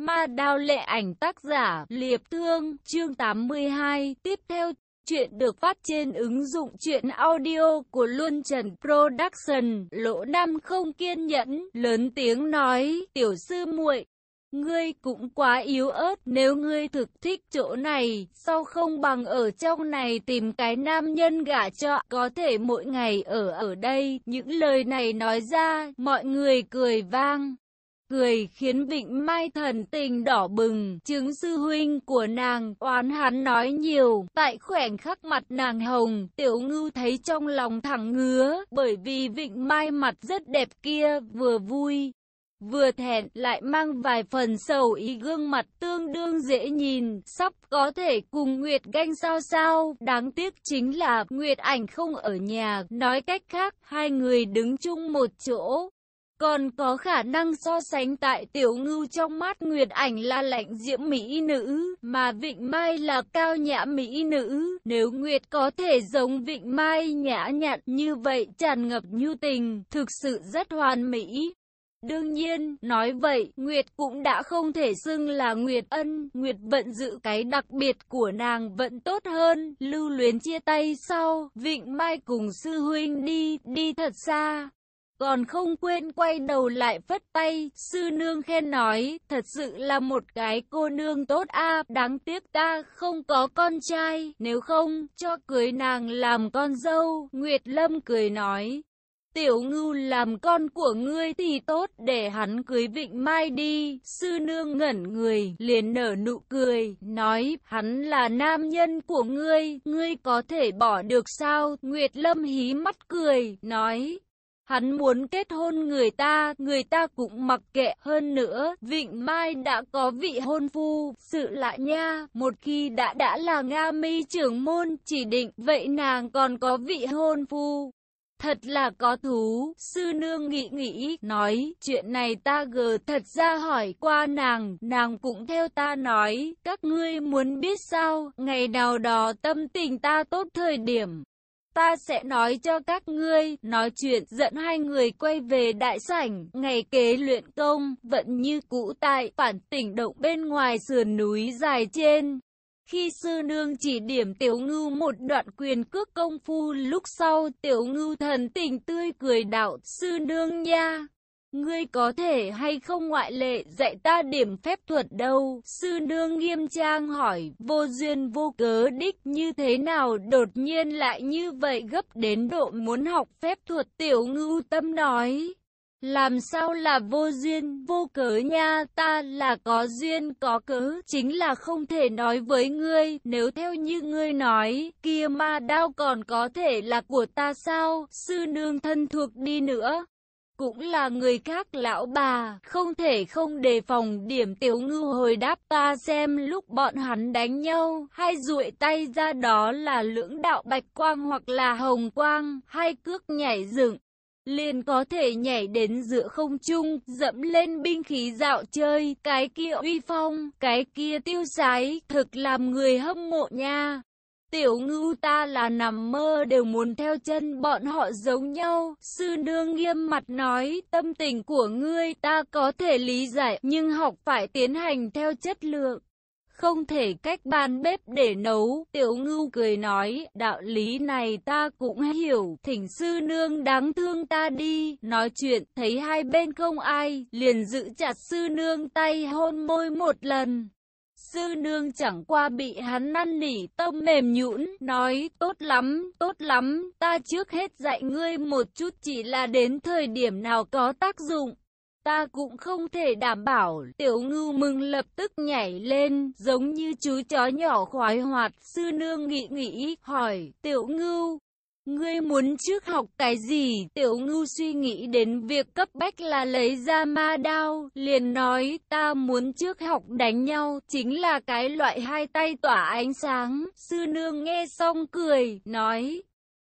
Ma đao lệ ảnh tác giả Liệp Thương, chương 82, tiếp theo Chuyện được phát trên ứng dụng truyện audio của Luân Trần Production. Lỗ Nam không kiên nhẫn, lớn tiếng nói, tiểu sư muội Ngươi cũng quá yếu ớt, nếu ngươi thực thích chỗ này, sao không bằng ở trong này tìm cái nam nhân gả cho, có thể mỗi ngày ở ở đây. Những lời này nói ra, mọi người cười vang cười khiến Vịnh Mai thần tình đỏ bừng, chứng sư huynh của nàng, oán hắn nói nhiều, tại khoảnh khắc mặt nàng hồng, tiểu ngưu thấy trong lòng thẳng ngứa, bởi vì Vịnh Mai mặt rất đẹp kia, vừa vui. Vừa thẹn lại mang vài phần sầu ý gương mặt tương đương dễ nhìn, sắp có thể cùng Nguyệt ganh sao sao, đáng tiếc chính là Nguyệt ảnh không ở nhà, nói cách khác, hai người đứng chung một chỗ. Còn có khả năng so sánh tại tiểu ngưu trong mắt Nguyệt ảnh là lạnh diễm mỹ nữ, mà Vịnh Mai là cao nhã mỹ nữ. Nếu Nguyệt có thể giống Vịnh Mai nhã nhặn như vậy tràn ngập nhu tình, thực sự rất hoàn mỹ. Đương nhiên, nói vậy, Nguyệt cũng đã không thể xưng là Nguyệt ân, Nguyệt vận giữ cái đặc biệt của nàng vẫn tốt hơn, lưu luyến chia tay sau, Vịnh Mai cùng sư huynh đi, đi thật xa, còn không quên quay đầu lại phất tay, sư nương khen nói, thật sự là một cái cô nương tốt a đáng tiếc ta không có con trai, nếu không, cho cưới nàng làm con dâu, Nguyệt Lâm cười nói. Tiểu ngưu làm con của ngươi thì tốt để hắn cưới vịnh mai đi. Sư nương ngẩn người, liền nở nụ cười, nói, hắn là nam nhân của ngươi, ngươi có thể bỏ được sao? Nguyệt Lâm hí mắt cười, nói, Hắn muốn kết hôn người ta, người ta cũng mặc kệ hơn nữa. Vịnh Mai đã có vị hôn phu, sự lạ nha, một khi đã đã là Nga mi trưởng môn chỉ định, vậy nàng còn có vị hôn phu. Thật là có thú, sư nương nghĩ nghĩ, nói, chuyện này ta gờ thật ra hỏi qua nàng, nàng cũng theo ta nói, các ngươi muốn biết sao, ngày nào đó tâm tình ta tốt thời điểm, ta sẽ nói cho các ngươi, nói chuyện dẫn hai người quay về đại sảnh, ngày kế luyện công, vẫn như cũ tại phản tỉnh động bên ngoài sườn núi dài trên. Khi sư nương chỉ điểm tiểu ngưu một đoạn quyền cước công phu lúc sau tiểu ngưu thần tình tươi cười đạo sư nương nha. Ngươi có thể hay không ngoại lệ dạy ta điểm phép thuật đâu? Sư nương nghiêm trang hỏi, vô duyên vô cớ đích như thế nào? Đột nhiên lại như vậy gấp đến độ muốn học phép thuật tiểu ngưu tâm nói. Làm sao là vô duyên, vô cớ nha, ta là có duyên, có cớ, chính là không thể nói với ngươi, nếu theo như ngươi nói, kia ma đao còn có thể là của ta sao, sư nương thân thuộc đi nữa cũng là người khác lão bà, không thể không đề phòng điểm tiểu ngư hồi đáp ta xem lúc bọn hắn đánh nhau, hay duỗi tay ra đó là lưỡng đạo bạch quang hoặc là hồng quang, hay cước nhảy dựng liền có thể nhảy đến giữa không trung, dẫm lên binh khí dạo chơi, cái kia uy phong, cái kia tiêu sái, thực làm người hâm mộ nha. Tiểu ngưu ta là nằm mơ đều muốn theo chân bọn họ giống nhau. Sư nương nghiêm mặt nói, tâm tình của ngươi ta có thể lý giải, nhưng học phải tiến hành theo chất lượng. Không thể cách bàn bếp để nấu, tiểu ngưu cười nói, đạo lý này ta cũng hiểu, thỉnh sư nương đáng thương ta đi, nói chuyện, thấy hai bên không ai, liền giữ chặt sư nương tay hôn môi một lần. Sư nương chẳng qua bị hắn năn nỉ tâm mềm nhũn, nói tốt lắm, tốt lắm, ta trước hết dạy ngươi một chút chỉ là đến thời điểm nào có tác dụng. Ta cũng không thể đảm bảo, tiểu ngưu mừng lập tức nhảy lên, giống như chú chó nhỏ khoái hoạt, sư nương nghĩ nghĩ, hỏi, tiểu ngưu, Ngươi muốn trước học cái gì? Tiểu ngưu suy nghĩ đến việc cấp bách là lấy ra ma đao, liền nói ta muốn trước học đánh nhau, chính là cái loại hai tay tỏa ánh sáng. Sư nương nghe xong cười, nói,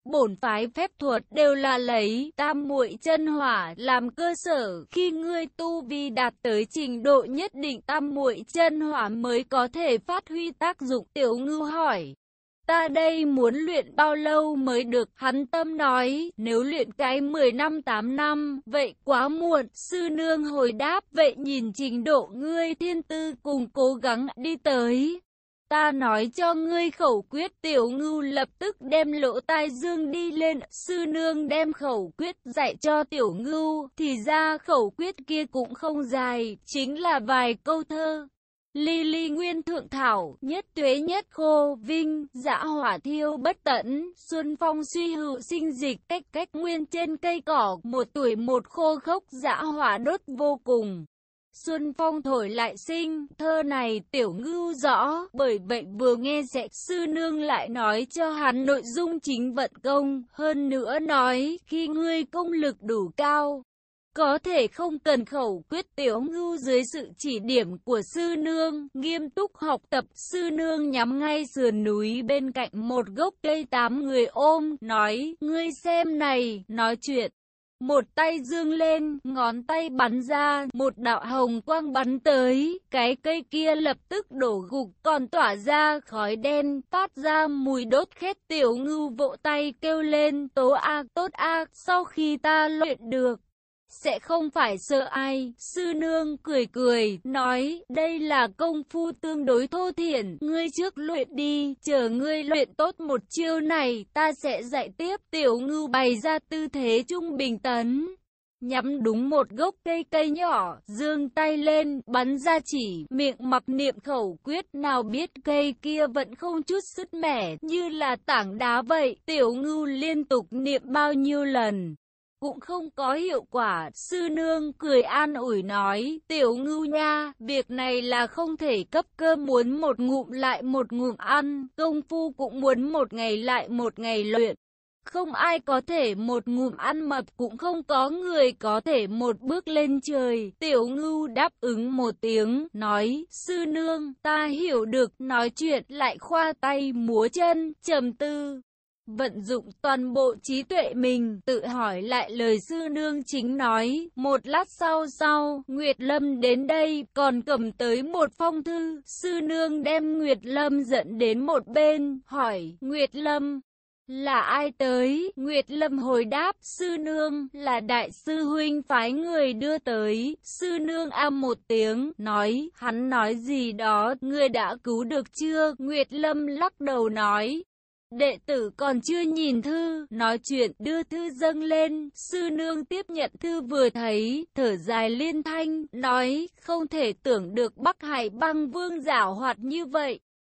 bổn phái phép thuật đều là lấy tam muội chân hỏa làm cơ sở khi ngươi tu vi đạt tới trình độ nhất định tam muội chân hỏa mới có thể phát huy tác dụng tiểu ngưu hỏi Ta đây muốn luyện bao lâu mới được, hắn tâm nói, nếu luyện cái 10 năm 8 năm, vậy quá muộn, sư nương hồi đáp, vậy nhìn trình độ ngươi thiên tư cùng cố gắng đi tới. Ta nói cho ngươi khẩu quyết tiểu ngưu lập tức đem lỗ tai dương đi lên, sư nương đem khẩu quyết dạy cho tiểu ngưu, thì ra khẩu quyết kia cũng không dài, chính là vài câu thơ. Ly ly nguyên thượng thảo, nhất tuế nhất khô, vinh, dã hỏa thiêu bất tận, xuân phong suy hữu sinh dịch, cách cách nguyên trên cây cỏ, một tuổi một khô khốc, dã hỏa đốt vô cùng. Xuân phong thổi lại sinh, thơ này tiểu ngưu rõ, bởi vậy vừa nghe sẽ sư nương lại nói cho hắn nội dung chính vận công, hơn nữa nói, khi ngươi công lực đủ cao, có thể không cần khẩu quyết tiểu ngưu dưới sự chỉ điểm của sư nương, nghiêm túc học tập, sư nương nhắm ngay sườn núi bên cạnh một gốc cây tám người ôm, nói, ngươi xem này, nói chuyện. Một tay dương lên, ngón tay bắn ra, một đạo hồng quang bắn tới, cái cây kia lập tức đổ gục, còn tỏa ra khói đen, phát ra mùi đốt khét. Tiểu ngưu vỗ tay kêu lên, tố a tốt a sau khi ta luyện được sẽ không phải sợ ai. Sư nương cười cười, nói, đây là công phu tương đối thô thiển, ngươi trước luyện đi, chờ ngươi luyện tốt một chiêu này, ta sẽ dạy tiếp. Tiểu ngưu bày ra tư thế trung bình tấn. Nhắm đúng một gốc cây cây nhỏ, dương tay lên, bắn ra chỉ, miệng mặc niệm khẩu quyết, nào biết cây kia vẫn không chút sứt mẻ, như là tảng đá vậy. Tiểu ngưu liên tục niệm bao nhiêu lần, cũng không có hiệu quả. Sư nương cười an ủi nói, tiểu ngưu nha, việc này là không thể cấp cơm muốn một ngụm lại một ngụm ăn, công phu cũng muốn một ngày lại một ngày luyện. Không ai có thể một ngụm ăn mập cũng không có người có thể một bước lên trời. Tiểu ngưu đáp ứng một tiếng, nói, sư nương, ta hiểu được, nói chuyện lại khoa tay múa chân, trầm tư vận dụng toàn bộ trí tuệ mình, tự hỏi lại lời sư nương chính nói. Một lát sau sau, Nguyệt Lâm đến đây, còn cầm tới một phong thư. Sư nương đem Nguyệt Lâm dẫn đến một bên, hỏi, Nguyệt Lâm, là ai tới? Nguyệt Lâm hồi đáp, sư nương, là đại sư huynh phái người đưa tới. Sư nương am một tiếng, nói, hắn nói gì đó, ngươi đã cứu được chưa? Nguyệt Lâm lắc đầu nói, Đệ tử còn chưa nhìn thư, nói chuyện, đưa thư dâng lên, sư nương tiếp nhận thư vừa thấy, thở dài liên thanh, nói, không thể tưởng được Bắc Hải băng vương giả hoạt như vậy.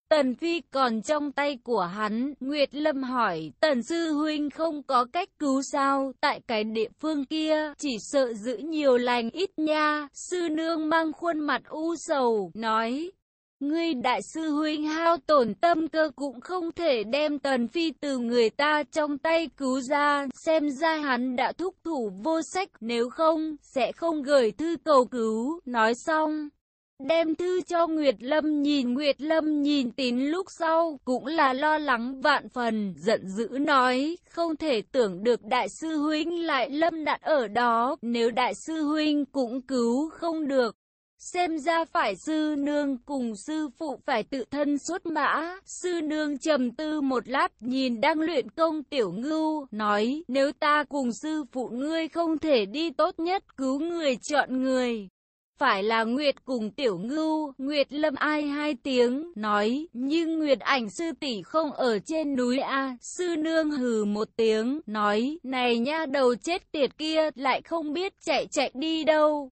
Tần Phi còn trong tay của hắn, Nguyệt Lâm hỏi, Tần Sư Huynh không có cách cứu sao, tại cái địa phương kia, chỉ sợ giữ nhiều lành ít nha, sư nương mang khuôn mặt u sầu, nói, Ngươi đại sư huynh hao tổn tâm cơ cũng không thể đem tần phi từ người ta trong tay cứu ra, xem ra hắn đã thúc thủ vô sách, nếu không, sẽ không gửi thư cầu cứu, nói xong. Đem thư cho Nguyệt Lâm nhìn Nguyệt Lâm nhìn tín lúc sau cũng là lo lắng vạn phần, giận dữ nói, không thể tưởng được đại sư huynh lại lâm nạn ở đó, nếu đại sư huynh cũng cứu không được. Xem ra phải sư nương cùng sư phụ phải tự thân xuất mã. Sư nương trầm tư một lát nhìn đang luyện công tiểu ngưu, nói nếu ta cùng sư phụ ngươi không thể đi tốt nhất cứu người chọn người. Phải là Nguyệt cùng tiểu ngưu, Nguyệt lâm ai hai tiếng, nói, nhưng Nguyệt ảnh sư tỷ không ở trên núi A, sư nương hừ một tiếng, nói, này nha đầu chết tiệt kia, lại không biết chạy chạy đi đâu.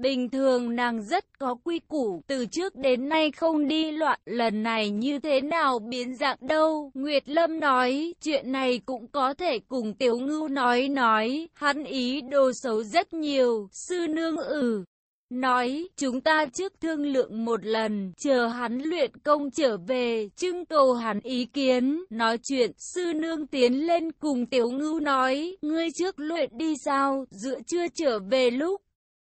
Bình thường nàng rất có quy củ, từ trước đến nay không đi loạn, lần này như thế nào biến dạng đâu. Nguyệt Lâm nói, chuyện này cũng có thể cùng Tiểu Ngưu nói nói, hắn ý đồ xấu rất nhiều, sư nương ử. Nói, chúng ta trước thương lượng một lần, chờ hắn luyện công trở về, trưng cầu hắn ý kiến, nói chuyện, sư nương tiến lên cùng tiểu ngưu nói, ngươi trước luyện đi sao, giữa chưa trở về lúc,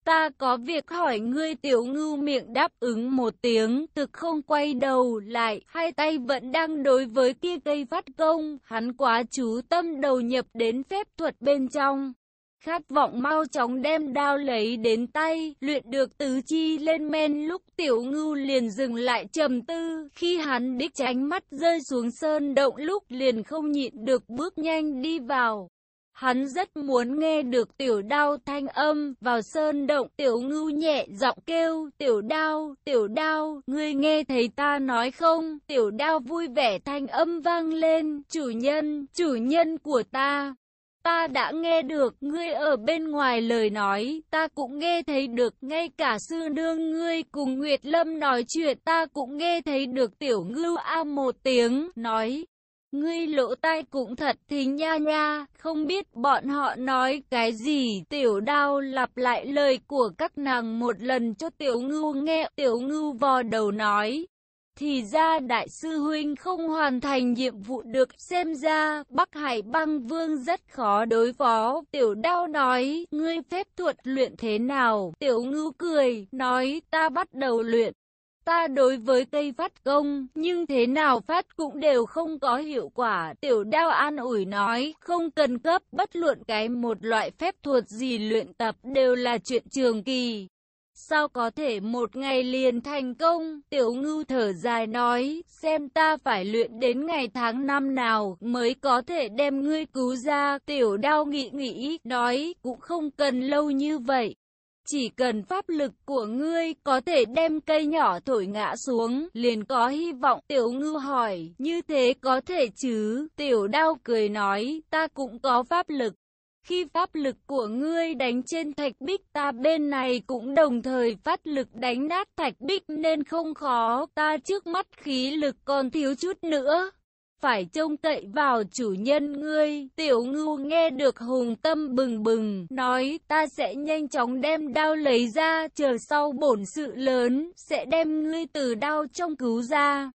Ta có việc hỏi ngươi tiểu ngưu miệng đáp ứng một tiếng, thực không quay đầu lại, hai tay vẫn đang đối với kia cây phát công, hắn quá chú tâm đầu nhập đến phép thuật bên trong. khát vọng mau chóng đem đao lấy đến tay, luyện được tứ chi lên men lúc tiểu ngưu liền dừng lại trầm tư, khi hắn đích tránh mắt rơi xuống sơn động lúc liền không nhịn được bước nhanh đi vào. Hắn rất muốn nghe được tiểu đao thanh âm vào sơn động tiểu ngưu nhẹ giọng kêu tiểu đao, tiểu đao, ngươi nghe thấy ta nói không? Tiểu đao vui vẻ thanh âm vang lên, chủ nhân, chủ nhân của ta. Ta đã nghe được, ngươi ở bên ngoài lời nói, ta cũng nghe thấy được, ngay cả sư nương ngươi cùng Nguyệt Lâm nói chuyện, ta cũng nghe thấy được tiểu ngưu a một tiếng, nói. Ngươi lỗ tai cũng thật thính nha nha, không biết bọn họ nói cái gì. Tiểu đao lặp lại lời của các nàng một lần cho tiểu ngưu nghe. Tiểu ngưu vò đầu nói. Thì ra đại sư huynh không hoàn thành nhiệm vụ được xem ra Bắc Hải băng vương rất khó đối phó. Tiểu đao nói, ngươi phép thuật luyện thế nào? Tiểu ngưu cười, nói ta bắt đầu luyện. Ta đối với cây phát công, nhưng thế nào phát cũng đều không có hiệu quả. Tiểu đao an ủi nói, không cần cấp bất luận cái một loại phép thuật gì luyện tập đều là chuyện trường kỳ. Sao có thể một ngày liền thành công? Tiểu ngưu thở dài nói, xem ta phải luyện đến ngày tháng năm nào mới có thể đem ngươi cứu ra. Tiểu đao nghĩ nghĩ, nói, cũng không cần lâu như vậy. Chỉ cần pháp lực của ngươi có thể đem cây nhỏ thổi ngã xuống, liền có hy vọng. Tiểu ngư hỏi, như thế có thể chứ? Tiểu đao cười nói, ta cũng có pháp lực. Khi pháp lực của ngươi đánh trên thạch bích ta bên này cũng đồng thời phát lực đánh nát thạch bích nên không khó. Ta trước mắt khí lực còn thiếu chút nữa phải trông cậy vào chủ nhân ngươi. Tiểu ngưu nghe được hùng tâm bừng bừng, nói ta sẽ nhanh chóng đem đao lấy ra, chờ sau bổn sự lớn, sẽ đem ngươi từ đao trong cứu ra.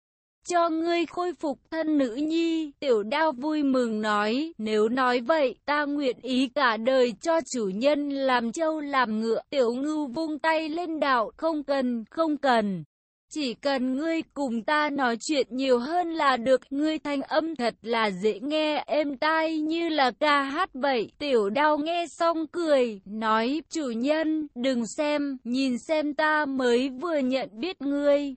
Cho ngươi khôi phục thân nữ nhi, tiểu đao vui mừng nói, nếu nói vậy, ta nguyện ý cả đời cho chủ nhân làm trâu làm ngựa, tiểu ngưu vung tay lên đạo, không cần, không cần. Chỉ cần ngươi cùng ta nói chuyện nhiều hơn là được, ngươi thanh âm thật là dễ nghe, êm tai như là ca hát vậy. Tiểu đao nghe xong cười, nói, chủ nhân, đừng xem, nhìn xem ta mới vừa nhận biết ngươi.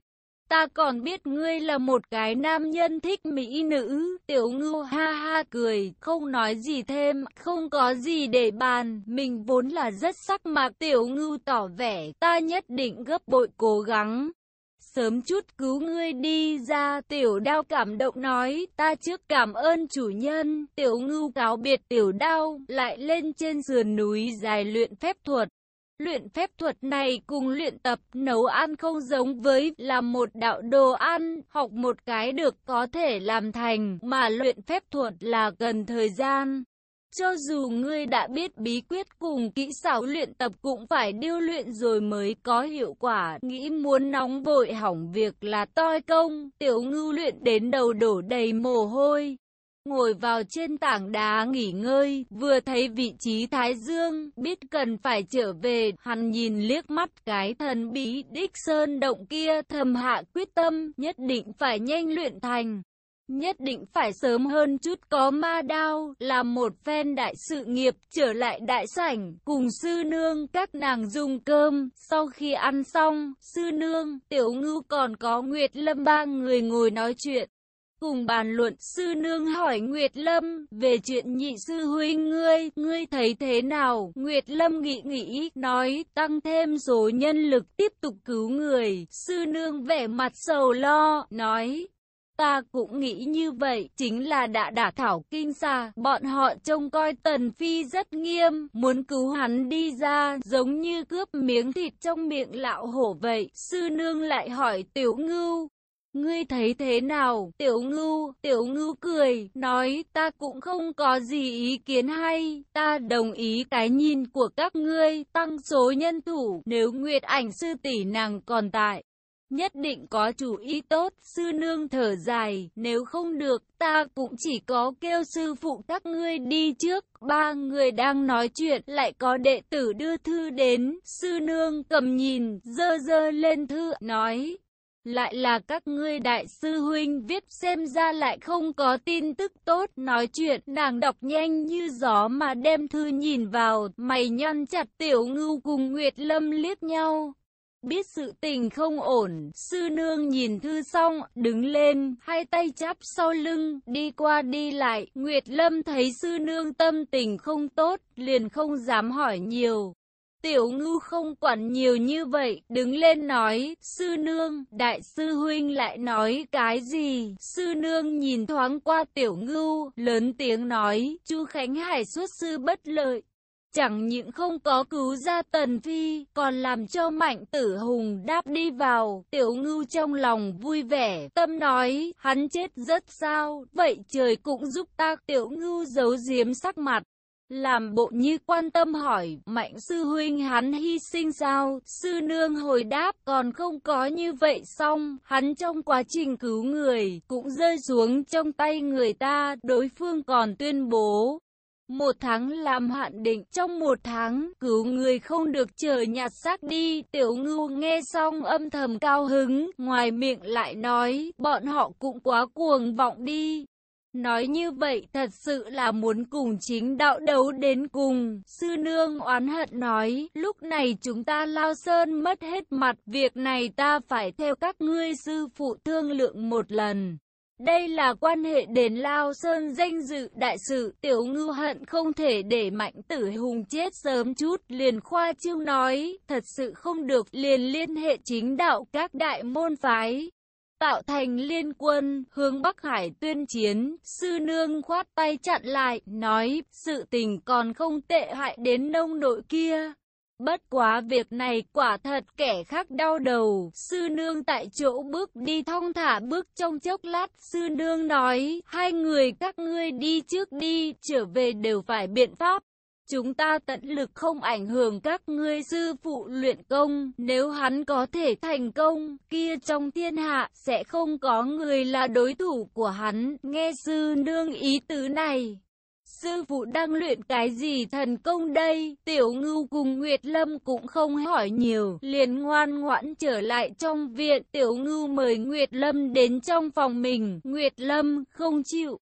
Ta còn biết ngươi là một cái nam nhân thích mỹ nữ, tiểu ngưu ha ha cười, không nói gì thêm, không có gì để bàn, mình vốn là rất sắc mạc, tiểu ngưu tỏ vẻ, ta nhất định gấp bội cố gắng sớm chút cứu ngươi đi ra. Tiểu đao cảm động nói, ta trước cảm ơn chủ nhân. Tiểu ngưu cáo biệt tiểu đao, lại lên trên sườn núi dài luyện phép thuật. Luyện phép thuật này cùng luyện tập nấu ăn không giống với làm một đạo đồ ăn, học một cái được có thể làm thành, mà luyện phép thuật là cần thời gian. Cho dù ngươi đã biết bí quyết cùng kỹ xảo luyện tập cũng phải điêu luyện rồi mới có hiệu quả. Nghĩ muốn nóng vội hỏng việc là toi công, tiểu ngưu luyện đến đầu đổ đầy mồ hôi. Ngồi vào trên tảng đá nghỉ ngơi, vừa thấy vị trí Thái Dương, biết cần phải trở về, hắn nhìn liếc mắt cái thần bí đích sơn động kia thầm hạ quyết tâm, nhất định phải nhanh luyện thành nhất định phải sớm hơn chút có ma đao, làm một phen đại sự nghiệp, trở lại đại sảnh, cùng sư nương các nàng dùng cơm, sau khi ăn xong, sư nương, tiểu ngưu còn có Nguyệt Lâm ba người ngồi nói chuyện. Cùng bàn luận, sư nương hỏi Nguyệt Lâm về chuyện nhị sư huynh ngươi, ngươi thấy thế nào? Nguyệt Lâm nghĩ nghĩ, nói tăng thêm số nhân lực tiếp tục cứu người. Sư nương vẻ mặt sầu lo, nói Ta cũng nghĩ như vậy, chính là đã đả thảo kinh xa, bọn họ trông coi Tần Phi rất nghiêm, muốn cứu hắn đi ra, giống như cướp miếng thịt trong miệng lão hổ vậy. Sư nương lại hỏi tiểu ngưu, Ngươi thấy thế nào? Tiểu ngưu, tiểu ngưu cười, nói ta cũng không có gì ý kiến hay, ta đồng ý cái nhìn của các ngươi, tăng số nhân thủ, nếu Nguyệt ảnh sư tỷ nàng còn tại nhất định có chủ ý tốt, sư nương thở dài, nếu không được, ta cũng chỉ có kêu sư phụ các ngươi đi trước, ba người đang nói chuyện, lại có đệ tử đưa thư đến, sư nương cầm nhìn, dơ dơ lên thư, nói, Lại là các ngươi đại sư huynh viết xem ra lại không có tin tức tốt. Nói chuyện nàng đọc nhanh như gió mà đem thư nhìn vào. Mày nhăn chặt tiểu ngưu cùng Nguyệt Lâm liếc nhau. Biết sự tình không ổn, sư nương nhìn thư xong, đứng lên, hai tay chắp sau lưng, đi qua đi lại. Nguyệt Lâm thấy sư nương tâm tình không tốt, liền không dám hỏi nhiều. Tiểu ngư không quản nhiều như vậy, đứng lên nói, sư nương, đại sư huynh lại nói cái gì? Sư nương nhìn thoáng qua tiểu ngư, lớn tiếng nói, chu Khánh Hải xuất sư bất lợi. Chẳng những không có cứu ra tần phi, còn làm cho mạnh tử hùng đáp đi vào, tiểu ngư trong lòng vui vẻ, tâm nói, hắn chết rất sao, vậy trời cũng giúp ta, tiểu ngư giấu giếm sắc mặt. Làm bộ như quan tâm hỏi, mạnh sư huynh hắn hy sinh sao? Sư nương hồi đáp, còn không có như vậy xong, hắn trong quá trình cứu người, cũng rơi xuống trong tay người ta, đối phương còn tuyên bố. Một tháng làm hạn định, trong một tháng, cứu người không được chờ nhặt xác đi. Tiểu ngưu nghe xong âm thầm cao hứng, ngoài miệng lại nói, bọn họ cũng quá cuồng vọng đi. Nói như vậy thật sự là muốn cùng chính đạo đấu đến cùng. Sư nương oán hận nói, lúc này chúng ta lao sơn mất hết mặt, việc này ta phải theo các ngươi sư phụ thương lượng một lần. Đây là quan hệ đến Lao Sơn danh dự đại sự, tiểu ngư hận không thể để mạnh tử hùng chết sớm chút, liền khoa chiêu nói, thật sự không được, liền liên hệ chính đạo các đại môn phái tạo thành liên quân, hướng Bắc Hải tuyên chiến, sư nương khoát tay chặn lại, nói, sự tình còn không tệ hại đến nông nội kia. Bất quá việc này quả thật kẻ khác đau đầu, sư nương tại chỗ bước đi thong thả bước trong chốc lát, sư nương nói, hai người các ngươi đi trước đi, trở về đều phải biện pháp. Chúng ta tận lực không ảnh hưởng các ngươi sư phụ luyện công, nếu hắn có thể thành công, kia trong thiên hạ sẽ không có người là đối thủ của hắn, nghe sư nương ý tứ này. Sư phụ đang luyện cái gì thần công đây? Tiểu ngưu cùng Nguyệt Lâm cũng không hỏi nhiều, liền ngoan ngoãn trở lại trong viện. Tiểu ngưu mời Nguyệt Lâm đến trong phòng mình, Nguyệt Lâm không chịu.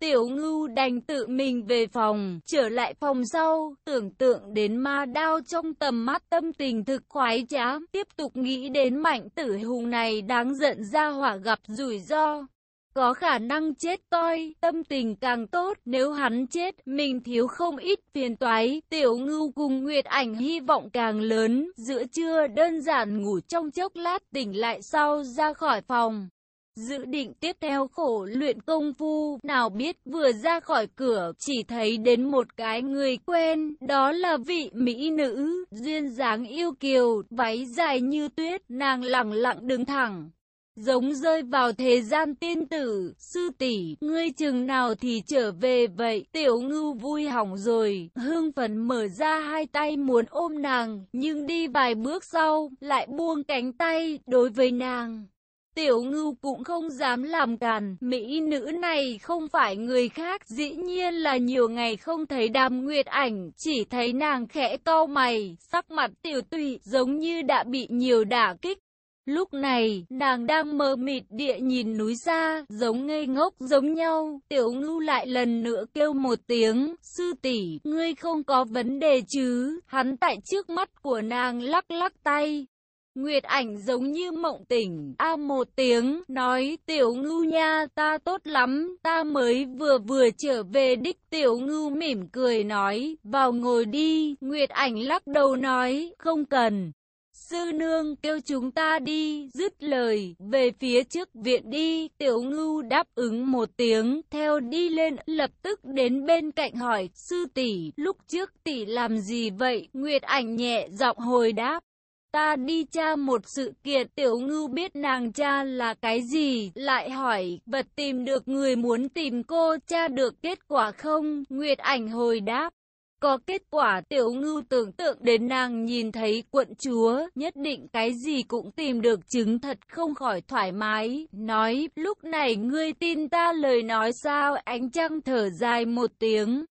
Tiểu ngưu đành tự mình về phòng, trở lại phòng sau, tưởng tượng đến ma đao trong tầm mắt tâm tình thực khoái trá, tiếp tục nghĩ đến mạnh tử hùng này đáng giận ra hỏa gặp rủi ro. Có khả năng chết toi, tâm tình càng tốt, nếu hắn chết, mình thiếu không ít phiền toái, tiểu ngưu cùng Nguyệt ảnh hy vọng càng lớn, giữa trưa đơn giản ngủ trong chốc lát tỉnh lại sau ra khỏi phòng. Dự định tiếp theo khổ luyện công phu, nào biết vừa ra khỏi cửa, chỉ thấy đến một cái người quen, đó là vị mỹ nữ, duyên dáng yêu kiều, váy dài như tuyết, nàng lặng lặng đứng thẳng. Giống rơi vào thế gian tiên tử, sư tỷ, ngươi chừng nào thì trở về vậy, tiểu ngưu vui hỏng rồi, hương phấn mở ra hai tay muốn ôm nàng, nhưng đi vài bước sau, lại buông cánh tay, đối với nàng. Tiểu ngưu cũng không dám làm càn, mỹ nữ này không phải người khác, dĩ nhiên là nhiều ngày không thấy đàm nguyệt ảnh, chỉ thấy nàng khẽ cau mày, sắc mặt tiểu tụy, giống như đã bị nhiều đả kích. Lúc này, nàng đang mờ mịt địa nhìn núi xa, giống ngây ngốc giống nhau, tiểu ngưu lại lần nữa kêu một tiếng, sư tỷ ngươi không có vấn đề chứ, hắn tại trước mắt của nàng lắc lắc tay, Nguyệt ảnh giống như mộng tỉnh, a một tiếng, nói tiểu ngưu nha, ta tốt lắm, ta mới vừa vừa trở về đích. Tiểu ngưu mỉm cười nói, vào ngồi đi, Nguyệt ảnh lắc đầu nói, không cần. Sư nương kêu chúng ta đi, dứt lời, về phía trước viện đi, tiểu ngưu đáp ứng một tiếng, theo đi lên, lập tức đến bên cạnh hỏi, sư tỷ, lúc trước tỷ làm gì vậy, Nguyệt ảnh nhẹ giọng hồi đáp. Ta đi tra một sự kiện tiểu ngưu biết nàng cha là cái gì, lại hỏi, vật tìm được người muốn tìm cô, cha được kết quả không? Nguyệt ảnh hồi đáp. Có kết quả tiểu ngưu tưởng tượng đến nàng nhìn thấy quận chúa, nhất định cái gì cũng tìm được chứng thật không khỏi thoải mái, nói, lúc này ngươi tin ta lời nói sao, ánh trăng thở dài một tiếng.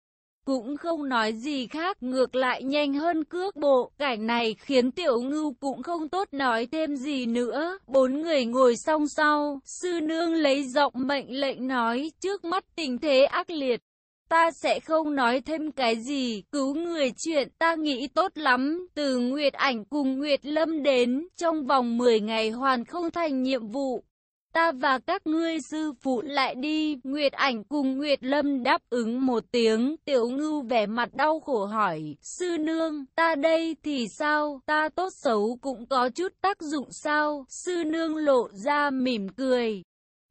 cũng không nói gì khác, ngược lại nhanh hơn cước bộ. Cảnh này khiến tiểu ngưu cũng không tốt nói thêm gì nữa. Bốn người ngồi song sau, sư nương lấy giọng mệnh lệnh nói, trước mắt tình thế ác liệt. Ta sẽ không nói thêm cái gì, cứu người chuyện ta nghĩ tốt lắm, từ Nguyệt Ảnh cùng Nguyệt Lâm đến, trong vòng 10 ngày hoàn không thành nhiệm vụ, ta và các ngươi sư phụ lại đi. Nguyệt ảnh cùng Nguyệt Lâm đáp ứng một tiếng, tiểu ngưu vẻ mặt đau khổ hỏi, sư nương, ta đây thì sao, ta tốt xấu cũng có chút tác dụng sao, sư nương lộ ra mỉm cười.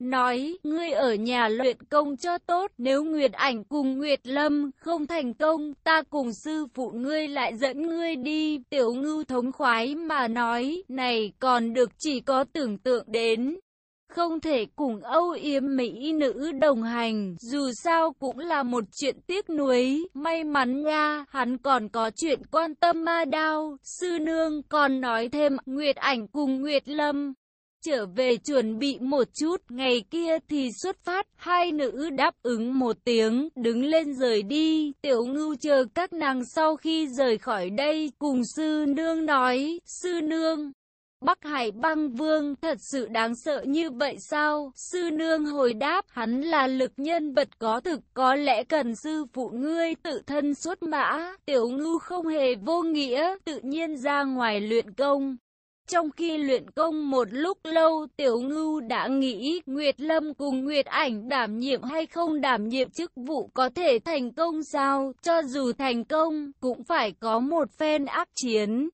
Nói, ngươi ở nhà luyện công cho tốt, nếu Nguyệt ảnh cùng Nguyệt Lâm không thành công, ta cùng sư phụ ngươi lại dẫn ngươi đi. Tiểu ngưu thống khoái mà nói, này còn được chỉ có tưởng tượng đến không thể cùng âu yếm mỹ nữ đồng hành, dù sao cũng là một chuyện tiếc nuối, may mắn nha, hắn còn có chuyện quan tâm ma đao, sư nương còn nói thêm, Nguyệt ảnh cùng Nguyệt Lâm. Trở về chuẩn bị một chút, ngày kia thì xuất phát, hai nữ đáp ứng một tiếng, đứng lên rời đi, tiểu ngưu chờ các nàng sau khi rời khỏi đây, cùng sư nương nói, sư nương. Bắc Hải băng vương thật sự đáng sợ như vậy sao? Sư nương hồi đáp, hắn là lực nhân vật có thực, có lẽ cần sư phụ ngươi tự thân xuất mã. Tiểu ngưu không hề vô nghĩa, tự nhiên ra ngoài luyện công. Trong khi luyện công một lúc lâu, Tiểu Ngưu đã nghĩ Nguyệt Lâm cùng Nguyệt Ảnh đảm nhiệm hay không đảm nhiệm chức vụ có thể thành công sao? Cho dù thành công, cũng phải có một phen ác chiến.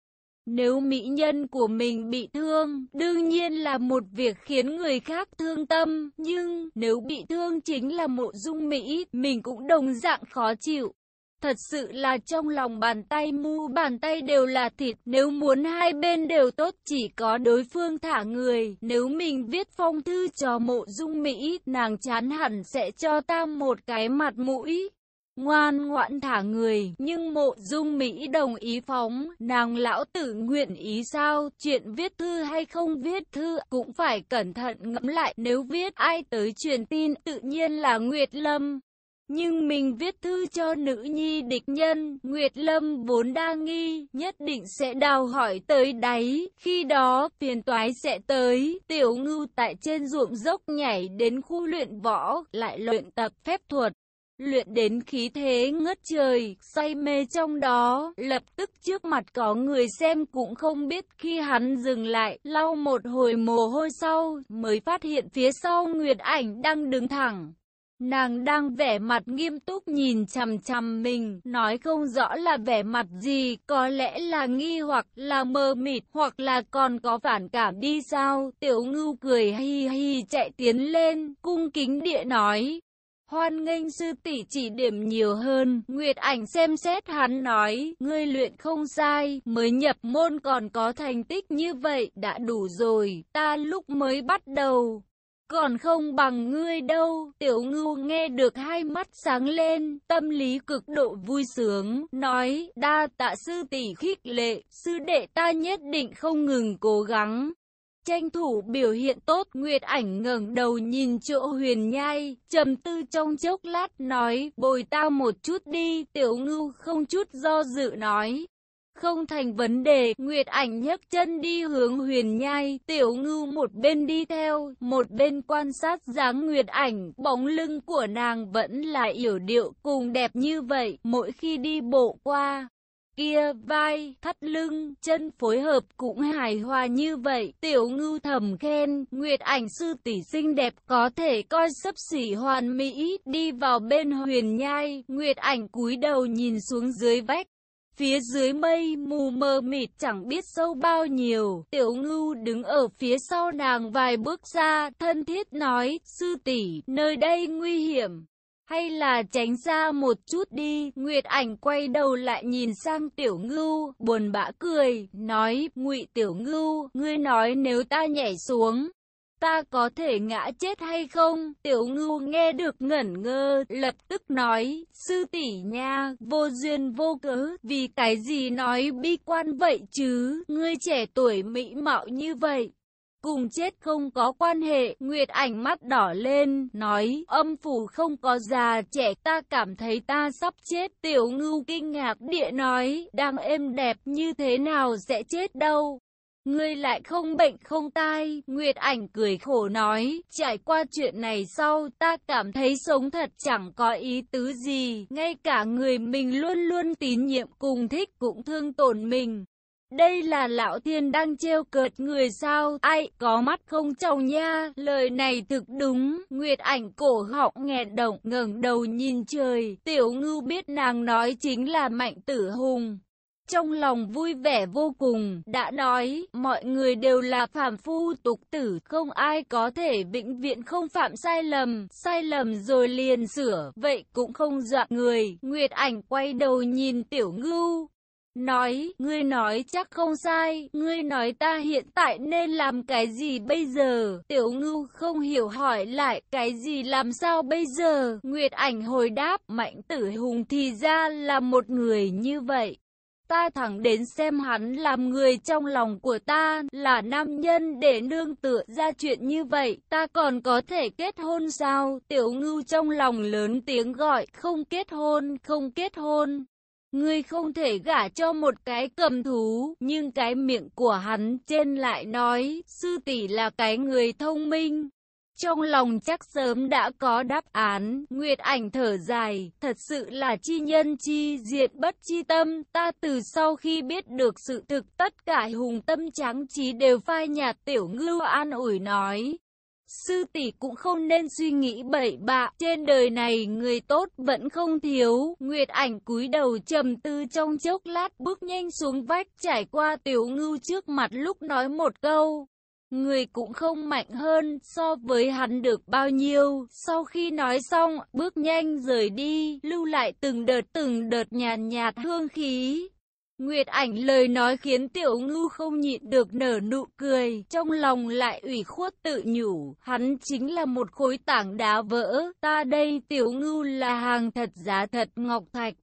Nếu mỹ nhân của mình bị thương, đương nhiên là một việc khiến người khác thương tâm, nhưng nếu bị thương chính là mộ dung Mỹ, mình cũng đồng dạng khó chịu. Thật sự là trong lòng bàn tay mu bàn tay đều là thịt, nếu muốn hai bên đều tốt chỉ có đối phương thả người, nếu mình viết phong thư cho mộ dung Mỹ, nàng chán hẳn sẽ cho ta một cái mặt mũi. Ngoan ngoãn thả người, nhưng mộ dung Mỹ đồng ý phóng, nàng lão tử nguyện ý sao, chuyện viết thư hay không viết thư, cũng phải cẩn thận ngẫm lại, nếu viết ai tới truyền tin, tự nhiên là Nguyệt Lâm. Nhưng mình viết thư cho nữ nhi địch nhân, Nguyệt Lâm vốn đa nghi, nhất định sẽ đào hỏi tới đáy, khi đó phiền toái sẽ tới, tiểu ngưu tại trên ruộng dốc nhảy đến khu luyện võ, lại luyện tập phép thuật. Luyện đến khí thế ngất trời, say mê trong đó, lập tức trước mặt có người xem cũng không biết khi hắn dừng lại, lau một hồi mồ hôi sau, mới phát hiện phía sau Nguyệt Ảnh đang đứng thẳng. Nàng đang vẻ mặt nghiêm túc nhìn chằm chằm mình, nói không rõ là vẻ mặt gì, có lẽ là nghi hoặc là mơ mịt, hoặc là còn có phản cảm đi sao. Tiểu ngưu cười hi hi chạy tiến lên, cung kính địa nói, Hoan nghênh sư tỷ chỉ điểm nhiều hơn, Nguyệt ảnh xem xét hắn nói, ngươi luyện không sai, mới nhập môn còn có thành tích như vậy, đã đủ rồi, ta lúc mới bắt đầu. Còn không bằng ngươi đâu, tiểu ngưu nghe được hai mắt sáng lên, tâm lý cực độ vui sướng, nói, đa tạ sư tỷ khích lệ, sư đệ ta nhất định không ngừng cố gắng. Tranh thủ biểu hiện tốt, Nguyệt ảnh ngẩng đầu nhìn chỗ huyền nhai, trầm tư trong chốc lát nói, bồi tao một chút đi, tiểu ngưu không chút do dự nói. Không thành vấn đề, Nguyệt ảnh nhấc chân đi hướng huyền nhai, tiểu ngưu một bên đi theo, một bên quan sát dáng Nguyệt ảnh, bóng lưng của nàng vẫn là yểu điệu cùng đẹp như vậy, mỗi khi đi bộ qua kia, vai, thắt lưng, chân phối hợp cũng hài hòa như vậy. Tiểu ngưu thầm khen, Nguyệt ảnh sư tỷ xinh đẹp có thể coi sấp xỉ hoàn mỹ, đi vào bên huyền nhai, Nguyệt ảnh cúi đầu nhìn xuống dưới vách. Phía dưới mây mù mờ mịt chẳng biết sâu bao nhiêu, tiểu ngưu đứng ở phía sau nàng vài bước ra, thân thiết nói, sư tỷ nơi đây nguy hiểm, hay là tránh ra một chút đi. Nguyệt ảnh quay đầu lại nhìn sang tiểu ngưu, buồn bã cười, nói, ngụy tiểu ngưu, ngươi nói nếu ta nhảy xuống, ta có thể ngã chết hay không? Tiểu ngưu nghe được ngẩn ngơ, lập tức nói, sư tỷ nha, vô duyên vô cớ, vì cái gì nói bi quan vậy chứ, ngươi trẻ tuổi mỹ mạo như vậy, cùng chết không có quan hệ. Nguyệt ảnh mắt đỏ lên, nói, âm phủ không có già trẻ ta cảm thấy ta sắp chết. Tiểu ngưu kinh ngạc địa nói, đang êm đẹp như thế nào sẽ chết đâu. Ngươi lại không bệnh không tai, Nguyệt ảnh cười khổ nói, trải qua chuyện này sau ta cảm thấy sống thật chẳng có ý tứ gì, ngay cả người mình luôn luôn tín nhiệm cùng thích cũng thương tổn mình. Đây là lão thiên đang trêu cợt người sao, ai có mắt không trầu nha, lời này thực đúng, Nguyệt ảnh cổ họng nghẹn động, ngẩng đầu nhìn trời, tiểu ngưu biết nàng nói chính là mạnh tử hùng. Trong lòng vui vẻ vô cùng, đã nói, mọi người đều là phàm phu tục tử, không ai có thể vĩnh viễn không phạm sai lầm, sai lầm rồi liền sửa, vậy cũng không dọa người. Nguyệt ảnh quay đầu nhìn tiểu ngưu, nói, ngươi nói chắc không sai, ngươi nói ta hiện tại nên làm cái gì bây giờ? Tiểu ngưu không hiểu hỏi lại, cái gì làm sao bây giờ? Nguyệt ảnh hồi đáp, mạnh tử hùng thì ra là một người như vậy. Ta thẳng đến xem hắn làm người trong lòng của ta, là nam nhân để nương tựa ra chuyện như vậy, ta còn có thể kết hôn sao? Tiểu ngưu trong lòng lớn tiếng gọi, không kết hôn, không kết hôn. Ngươi không thể gả cho một cái cầm thú, nhưng cái miệng của hắn trên lại nói, sư tỷ là cái người thông minh. Trong lòng chắc sớm đã có đáp án, Nguyệt ảnh thở dài, thật sự là chi nhân chi diệt bất chi tâm, ta từ sau khi biết được sự thực tất cả hùng tâm trắng trí đều phai nhạt tiểu ngưu an ủi nói. Sư tỷ cũng không nên suy nghĩ bậy bạ, trên đời này người tốt vẫn không thiếu. Nguyệt ảnh cúi đầu trầm tư trong chốc lát bước nhanh xuống vách trải qua tiểu ngưu trước mặt lúc nói một câu. Người cũng không mạnh hơn so với hắn được bao nhiêu. Sau khi nói xong, bước nhanh rời đi, lưu lại từng đợt từng đợt nhàn nhạt hương khí. Nguyệt ảnh lời nói khiến tiểu ngư không nhịn được nở nụ cười, trong lòng lại ủy khuất tự nhủ, hắn chính là một khối tảng đá vỡ, ta đây tiểu ngư là hàng thật giá thật ngọc thạch.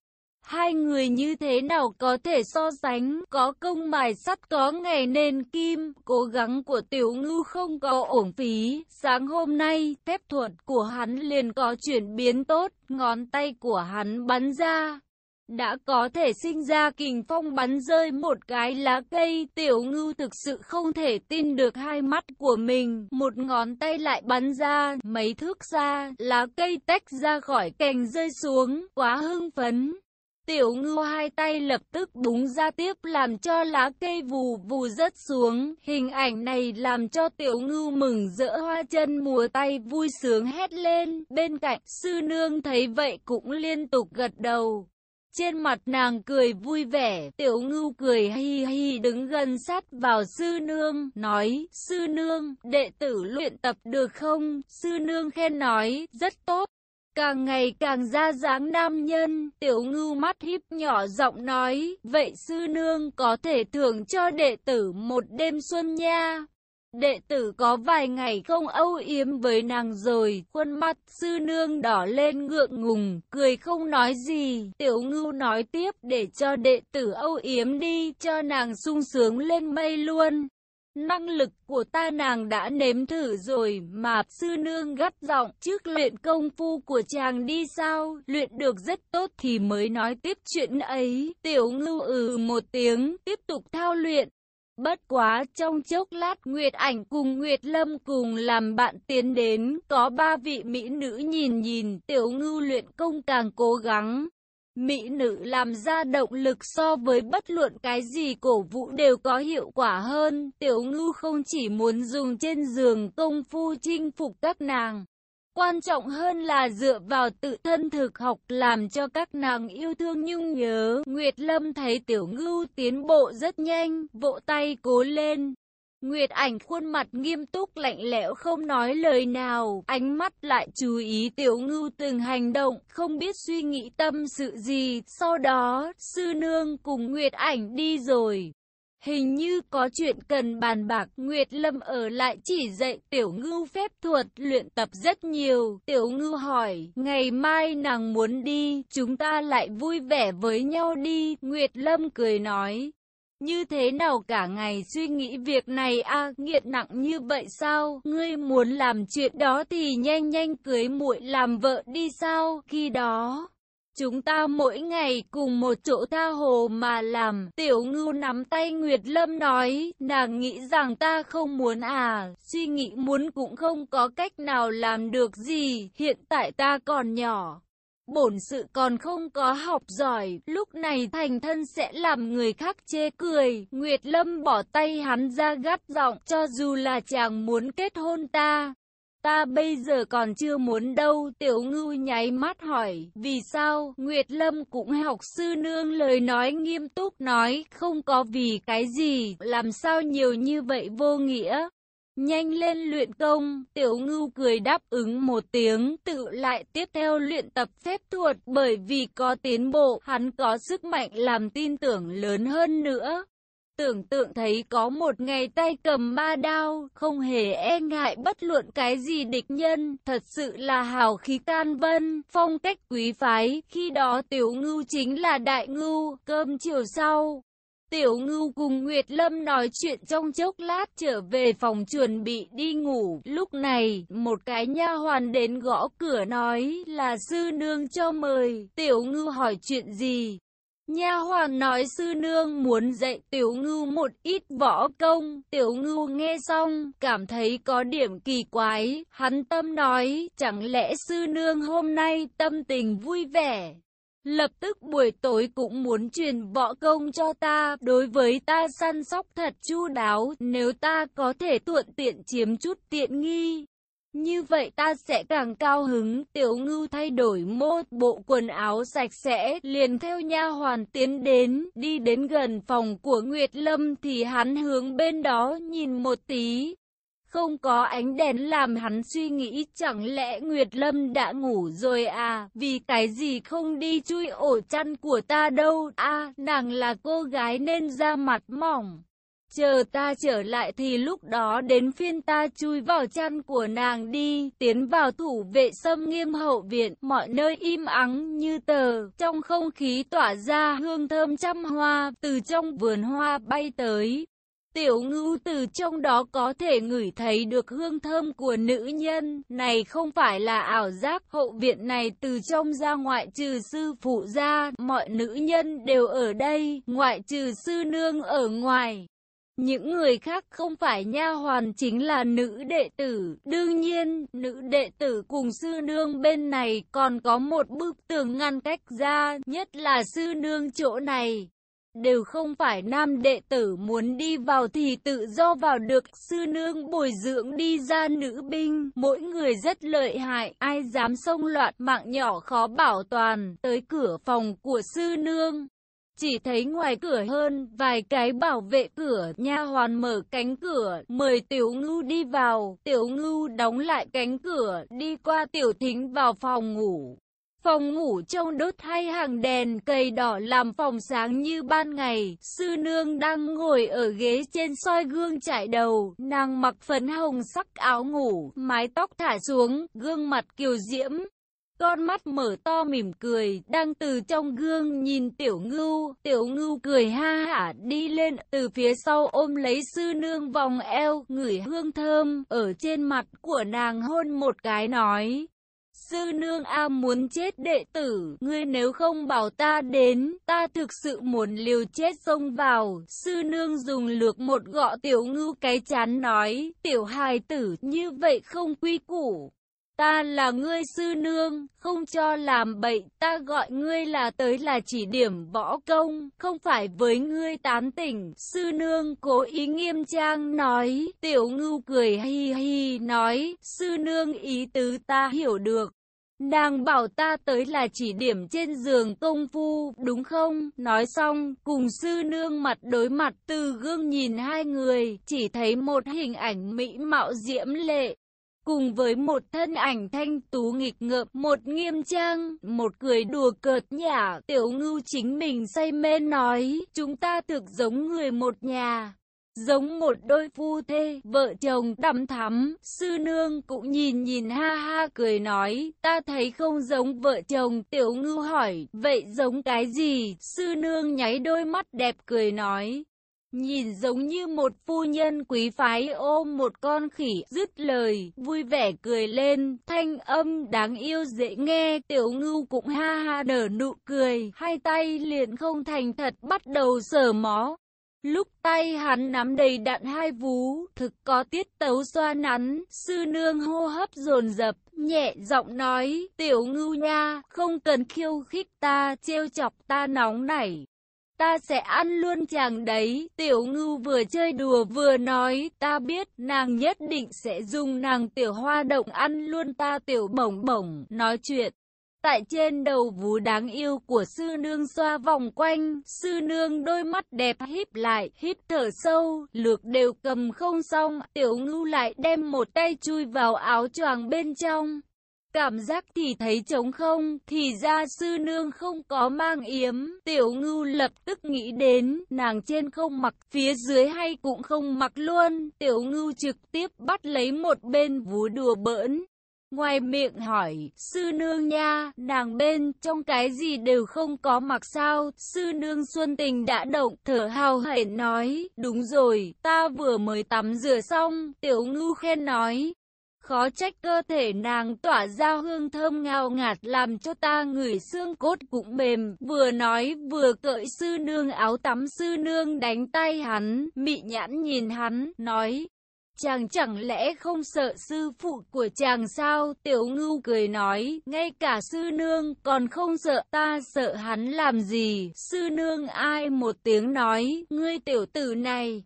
Hai người như thế nào có thể so sánh, có công mài sắt có ngày nên kim, cố gắng của tiểu ngư không có ổn phí. Sáng hôm nay, phép thuật của hắn liền có chuyển biến tốt, ngón tay của hắn bắn ra, đã có thể sinh ra kình phong bắn rơi một cái lá cây, tiểu ngư thực sự không thể tin được hai mắt của mình, một ngón tay lại bắn ra, mấy thước xa, lá cây tách ra khỏi cành rơi xuống, quá hưng phấn. Tiểu ngưu hai tay lập tức búng ra tiếp làm cho lá cây vù vù rớt xuống. Hình ảnh này làm cho tiểu ngưu mừng rỡ hoa chân mùa tay vui sướng hét lên. Bên cạnh sư nương thấy vậy cũng liên tục gật đầu. Trên mặt nàng cười vui vẻ, tiểu ngưu cười hi hi đứng gần sát vào sư nương, nói, sư nương, đệ tử luyện tập được không? Sư nương khen nói, rất tốt. Càng ngày càng ra dáng nam nhân, tiểu ngưu mắt híp nhỏ giọng nói, vậy sư nương có thể thưởng cho đệ tử một đêm xuân nha. Đệ tử có vài ngày không âu yếm với nàng rồi, khuôn mặt sư nương đỏ lên ngượng ngùng, cười không nói gì. Tiểu ngưu nói tiếp để cho đệ tử âu yếm đi, cho nàng sung sướng lên mây luôn. Năng lực của ta nàng đã nếm thử rồi mà sư nương gắt giọng trước luyện công phu của chàng đi sao, luyện được rất tốt thì mới nói tiếp chuyện ấy. Tiểu ngưu ừ một tiếng, tiếp tục thao luyện. Bất quá trong chốc lát Nguyệt Ảnh cùng Nguyệt Lâm cùng làm bạn tiến đến, có ba vị mỹ nữ nhìn nhìn, tiểu ngưu luyện công càng cố gắng. Mỹ nữ làm ra động lực so với bất luận cái gì cổ vũ đều có hiệu quả hơn, tiểu ngưu không chỉ muốn dùng trên giường công phu chinh phục các nàng. Quan trọng hơn là dựa vào tự thân thực học làm cho các nàng yêu thương nhung nhớ. Nguyệt Lâm thấy tiểu ngưu tiến bộ rất nhanh, vỗ tay cố lên. Nguyệt ảnh khuôn mặt nghiêm túc lạnh lẽo không nói lời nào, ánh mắt lại chú ý tiểu ngưu từng hành động, không biết suy nghĩ tâm sự gì. Sau đó, sư nương cùng Nguyệt ảnh đi rồi. Hình như có chuyện cần bàn bạc, Nguyệt Lâm ở lại chỉ dạy Tiểu Ngưu phép thuật, luyện tập rất nhiều. Tiểu Ngưu hỏi, ngày mai nàng muốn đi, chúng ta lại vui vẻ với nhau đi. Nguyệt Lâm cười nói, như thế nào cả ngày suy nghĩ việc này a nghiện nặng như vậy sao? Ngươi muốn làm chuyện đó thì nhanh nhanh cưới muội làm vợ đi sao? Khi đó, Chúng ta mỗi ngày cùng một chỗ tha hồ mà làm. Tiểu ngưu nắm tay Nguyệt Lâm nói, nàng nghĩ rằng ta không muốn à, suy nghĩ muốn cũng không có cách nào làm được gì, hiện tại ta còn nhỏ. Bổn sự còn không có học giỏi, lúc này thành thân sẽ làm người khác chê cười. Nguyệt Lâm bỏ tay hắn ra gắt giọng, cho dù là chàng muốn kết hôn ta, Ta bây giờ còn chưa muốn đâu, tiểu ngưu nháy mắt hỏi, vì sao? Nguyệt Lâm cũng học sư nương lời nói nghiêm túc nói, không có vì cái gì, làm sao nhiều như vậy vô nghĩa. Nhanh lên luyện công, tiểu ngưu cười đáp ứng một tiếng, tự lại tiếp theo luyện tập phép thuật, bởi vì có tiến bộ, hắn có sức mạnh làm tin tưởng lớn hơn nữa. Tưởng tượng thấy có một ngày tay cầm ma đao, không hề e ngại bất luận cái gì địch nhân, thật sự là hào khí can vân, phong cách quý phái, khi đó tiểu ngưu chính là đại ngưu, cơm chiều sau. Tiểu ngưu cùng Nguyệt Lâm nói chuyện trong chốc lát trở về phòng chuẩn bị đi ngủ. Lúc này, một cái nha hoàn đến gõ cửa nói là sư nương cho mời. Tiểu ngưu hỏi chuyện gì? Nha hoàn nói sư nương muốn dạy tiểu ngưu một ít võ công, tiểu ngưu nghe xong, cảm thấy có điểm kỳ quái, hắn tâm nói, chẳng lẽ sư nương hôm nay tâm tình vui vẻ. Lập tức buổi tối cũng muốn truyền võ công cho ta, đối với ta săn sóc thật chu đáo, nếu ta có thể thuận tiện chiếm chút tiện nghi, như vậy ta sẽ càng cao hứng, tiểu ngưu thay đổi mô bộ quần áo sạch sẽ, liền theo nha hoàn tiến đến, đi đến gần phòng của Nguyệt Lâm thì hắn hướng bên đó nhìn một tí. Không có ánh đèn làm hắn suy nghĩ chẳng lẽ Nguyệt Lâm đã ngủ rồi à, vì cái gì không đi chui ổ chăn của ta đâu, a à, nàng là cô gái nên da mặt mỏng. Chờ ta trở lại thì lúc đó đến phiên ta chui vào chăn của nàng đi, tiến vào thủ vệ xâm nghiêm hậu viện, mọi nơi im ắng như tờ, trong không khí tỏa ra hương thơm trăm hoa, từ trong vườn hoa bay tới. Tiểu ngưu từ trong đó có thể ngửi thấy được hương thơm của nữ nhân, này không phải là ảo giác, hậu viện này từ trong ra ngoại trừ sư phụ ra, mọi nữ nhân đều ở đây, ngoại trừ sư nương ở ngoài. Những người khác không phải nha hoàn chính là nữ đệ tử. Đương nhiên, nữ đệ tử cùng sư nương bên này còn có một bức tường ngăn cách ra, nhất là sư nương chỗ này. Đều không phải nam đệ tử muốn đi vào thì tự do vào được sư nương bồi dưỡng đi ra nữ binh. Mỗi người rất lợi hại, ai dám xông loạn mạng nhỏ khó bảo toàn tới cửa phòng của sư nương. Chỉ thấy ngoài cửa hơn vài cái bảo vệ cửa, nha hoàn mở cánh cửa, mời tiểu ngưu đi vào, tiểu ngưu đóng lại cánh cửa, đi qua tiểu thính vào phòng ngủ. Phòng ngủ trông đốt hai hàng đèn cây đỏ làm phòng sáng như ban ngày. Sư nương đang ngồi ở ghế trên soi gương trải đầu. Nàng mặc phấn hồng sắc áo ngủ, mái tóc thả xuống, gương mặt kiều diễm. Con mắt mở to mỉm cười, đang từ trong gương nhìn tiểu ngưu, tiểu ngưu cười ha hả đi lên, từ phía sau ôm lấy sư nương vòng eo, ngửi hương thơm, ở trên mặt của nàng hôn một cái nói. Sư nương A muốn chết đệ tử, ngươi nếu không bảo ta đến, ta thực sự muốn liều chết xông vào. Sư nương dùng lược một gọ tiểu ngưu cái chán nói, tiểu hài tử như vậy không quy củ. Ta là ngươi sư nương, không cho làm bậy, ta gọi ngươi là tới là chỉ điểm võ công, không phải với ngươi tán tỉnh. Sư nương cố ý nghiêm trang nói, tiểu ngưu cười hi hi nói, sư nương ý tứ ta hiểu được. Nàng bảo ta tới là chỉ điểm trên giường công phu, đúng không? Nói xong, cùng sư nương mặt đối mặt từ gương nhìn hai người, chỉ thấy một hình ảnh mỹ mạo diễm lệ cùng với một thân ảnh thanh tú nghịch ngợm, một nghiêm trang, một cười đùa cợt nhả, tiểu ngưu chính mình say mê nói, chúng ta thực giống người một nhà. Giống một đôi phu thê, vợ chồng đắm thắm, sư nương cũng nhìn nhìn ha ha cười nói, ta thấy không giống vợ chồng, tiểu ngưu hỏi, vậy giống cái gì, sư nương nháy đôi mắt đẹp cười nói, nhìn giống như một phu nhân quý phái ôm một con khỉ, dứt lời, vui vẻ cười lên, thanh âm đáng yêu dễ nghe, tiểu ngưu cũng ha ha nở nụ cười, hai tay liền không thành thật bắt đầu sờ mó. Lúc tay hắn nắm đầy đạn hai vú, thực có tiết tấu xoa nắn, sư nương hô hấp dồn dập, nhẹ giọng nói, tiểu ngưu nha, không cần khiêu khích ta, trêu chọc ta nóng nảy. Ta sẽ ăn luôn chàng đấy, tiểu ngưu vừa chơi đùa vừa nói, ta biết nàng nhất định sẽ dùng nàng tiểu hoa động ăn luôn ta tiểu bổng bổng, nói chuyện. Tại trên đầu vú đáng yêu của sư nương xoa vòng quanh, sư nương đôi mắt đẹp híp lại, hít thở sâu, lược đều cầm không xong, tiểu ngưu lại đem một tay chui vào áo choàng bên trong. Cảm giác thì thấy trống không, thì ra sư nương không có mang yếm, tiểu ngưu lập tức nghĩ đến, nàng trên không mặc, phía dưới hay cũng không mặc luôn, tiểu ngưu trực tiếp bắt lấy một bên vú đùa bỡn. Ngoài miệng hỏi, sư nương nha, nàng bên trong cái gì đều không có mặc sao, sư nương xuân tình đã động, thở hào hển nói, đúng rồi, ta vừa mới tắm rửa xong, tiểu ngưu khen nói. Khó trách cơ thể nàng tỏa ra hương thơm ngào ngạt làm cho ta ngửi xương cốt cũng mềm, vừa nói vừa cởi sư nương áo tắm sư nương đánh tay hắn, mị nhãn nhìn hắn, nói, Chàng chẳng lẽ không sợ sư phụ của chàng sao? Tiểu ngưu cười nói, ngay cả sư nương còn không sợ ta sợ hắn làm gì? Sư nương ai một tiếng nói, ngươi tiểu tử này.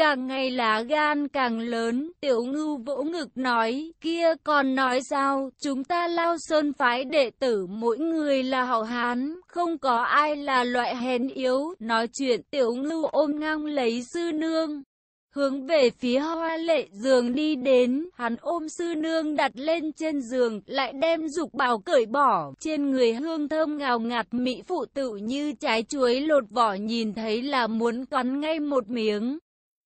Càng ngày lá gan càng lớn, tiểu ngưu vỗ ngực nói, kia còn nói sao, chúng ta lao sơn phái đệ tử mỗi người là hậu hán, không có ai là loại hèn yếu, nói chuyện tiểu ngưu ôm ngang lấy sư nương hướng về phía hoa lệ giường đi đến, hắn ôm sư nương đặt lên trên giường, lại đem dục bào cởi bỏ, trên người hương thơm ngào ngạt mỹ phụ tự như trái chuối lột vỏ nhìn thấy là muốn cắn ngay một miếng.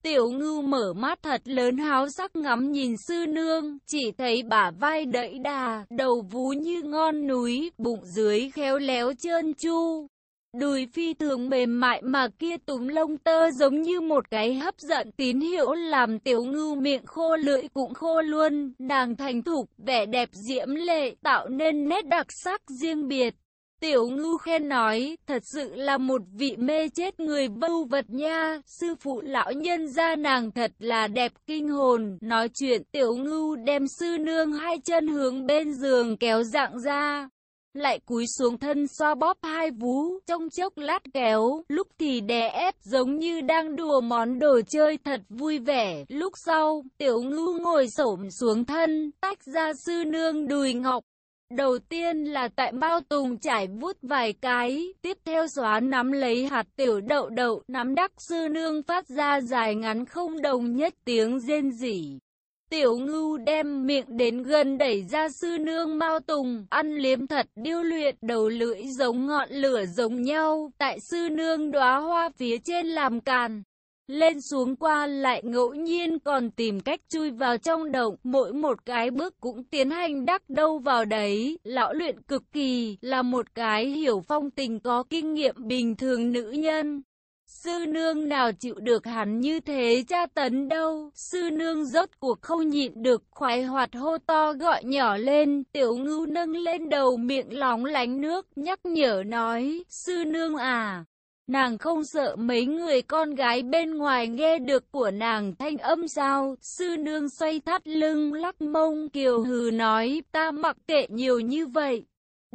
Tiểu ngưu mở mắt thật lớn háo sắc ngắm nhìn sư nương, chỉ thấy bả vai đẫy đà, đầu vú như ngon núi, bụng dưới khéo léo trơn chu. Đùi phi thường mềm mại mà kia túm lông tơ giống như một cái hấp dẫn tín hiệu làm tiểu ngưu miệng khô lưỡi cũng khô luôn, nàng thành thục, vẻ đẹp diễm lệ, tạo nên nét đặc sắc riêng biệt. Tiểu ngưu khen nói, thật sự là một vị mê chết người vâu vật nha, sư phụ lão nhân gia nàng thật là đẹp kinh hồn, nói chuyện tiểu ngưu đem sư nương hai chân hướng bên giường kéo dạng ra, lại cúi xuống thân xoa bóp hai vú, trong chốc lát kéo, lúc thì đè ép giống như đang đùa món đồ chơi thật vui vẻ. Lúc sau, tiểu ngưu ngồi xổm xuống thân, tách ra sư nương đùi ngọc. Đầu tiên là tại bao tùng trải vút vài cái, tiếp theo xóa nắm lấy hạt tiểu đậu đậu, nắm đắc sư nương phát ra dài ngắn không đồng nhất tiếng rên rỉ. Tiểu ngưu đem miệng đến gần đẩy ra sư nương Mao Tùng, ăn liếm thật điêu luyện, đầu lưỡi giống ngọn lửa giống nhau, tại sư nương đóa hoa phía trên làm càn. Lên xuống qua lại ngẫu nhiên còn tìm cách chui vào trong động, mỗi một cái bước cũng tiến hành đắc đâu vào đấy, lão luyện cực kỳ, là một cái hiểu phong tình có kinh nghiệm bình thường nữ nhân. Sư nương nào chịu được hắn như thế cha tấn đâu. Sư nương rốt cuộc không nhịn được khoái hoạt hô to gọi nhỏ lên. Tiểu ngưu nâng lên đầu miệng lóng lánh nước nhắc nhở nói. Sư nương à. Nàng không sợ mấy người con gái bên ngoài nghe được của nàng thanh âm sao, sư nương xoay thắt lưng lắc mông kiều hừ nói, ta mặc kệ nhiều như vậy,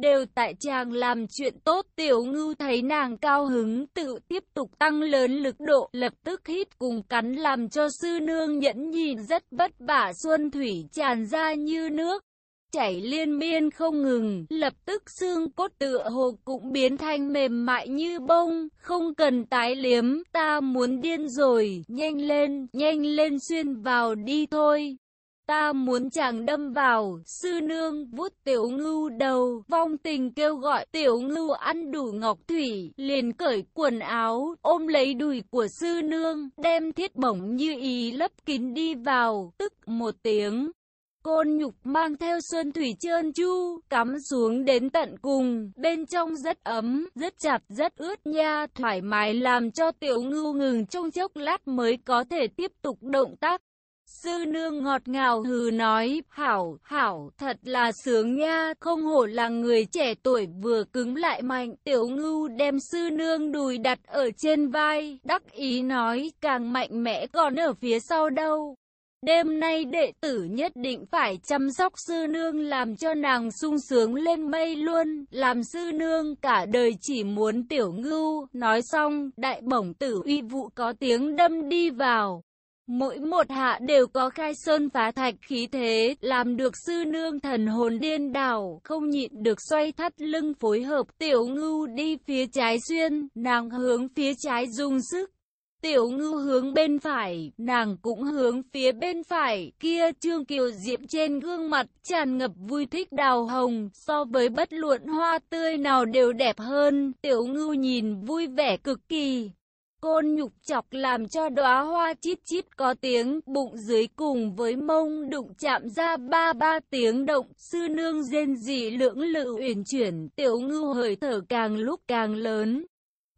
đều tại chàng làm chuyện tốt. Tiểu ngưu thấy nàng cao hứng tự tiếp tục tăng lớn lực độ, lập tức hít cùng cắn làm cho sư nương nhẫn nhìn rất vất vả xuân thủy tràn ra như nước. Chảy liên miên không ngừng, lập tức xương cốt tựa hồ cũng biến thành mềm mại như bông, không cần tái liếm, ta muốn điên rồi, nhanh lên, nhanh lên xuyên vào đi thôi. Ta muốn chàng đâm vào, sư nương vút tiểu ngưu đầu, vong tình kêu gọi tiểu ngưu ăn đủ ngọc thủy, liền cởi quần áo, ôm lấy đùi của sư nương, đem thiết bổng như ý lấp kín đi vào, tức một tiếng. Côn nhục mang theo xuân thủy trơn chu, cắm xuống đến tận cùng, bên trong rất ấm, rất chặt, rất ướt nha, thoải mái làm cho tiểu ngưu ngừng trong chốc lát mới có thể tiếp tục động tác. Sư nương ngọt ngào hừ nói, hảo, hảo, thật là sướng nha, không hổ là người trẻ tuổi vừa cứng lại mạnh. Tiểu ngưu đem sư nương đùi đặt ở trên vai, đắc ý nói, càng mạnh mẽ còn ở phía sau đâu. Đêm nay đệ tử nhất định phải chăm sóc sư nương làm cho nàng sung sướng lên mây luôn, làm sư nương cả đời chỉ muốn tiểu ngưu. Nói xong, đại bổng tử uy vụ có tiếng đâm đi vào. Mỗi một hạ đều có khai sơn phá thạch khí thế, làm được sư nương thần hồn điên đảo, không nhịn được xoay thắt lưng phối hợp tiểu ngưu đi phía trái xuyên, nàng hướng phía trái dùng sức. Tiểu ngưu hướng bên phải, nàng cũng hướng phía bên phải, kia trương kiều diệm trên gương mặt tràn ngập vui thích đào hồng, so với bất luận hoa tươi nào đều đẹp hơn, tiểu ngưu nhìn vui vẻ cực kỳ. Côn nhục chọc làm cho đóa hoa chít chít có tiếng, bụng dưới cùng với mông đụng chạm ra ba ba tiếng động, sư nương rên dị lưỡng lự uyển chuyển, tiểu ngưu hơi thở càng lúc càng lớn.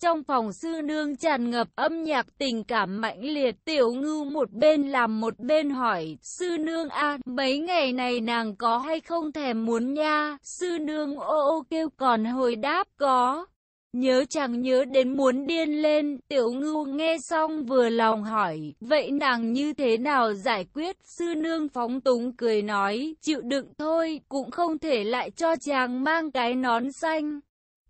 Trong phòng sư nương tràn ngập âm nhạc tình cảm mãnh liệt, tiểu ngưu một bên làm một bên hỏi, sư nương a mấy ngày này nàng có hay không thèm muốn nha, sư nương ô ô kêu còn hồi đáp có. Nhớ chẳng nhớ đến muốn điên lên, tiểu ngưu nghe xong vừa lòng hỏi, vậy nàng như thế nào giải quyết? Sư nương phóng túng cười nói, chịu đựng thôi, cũng không thể lại cho chàng mang cái nón xanh.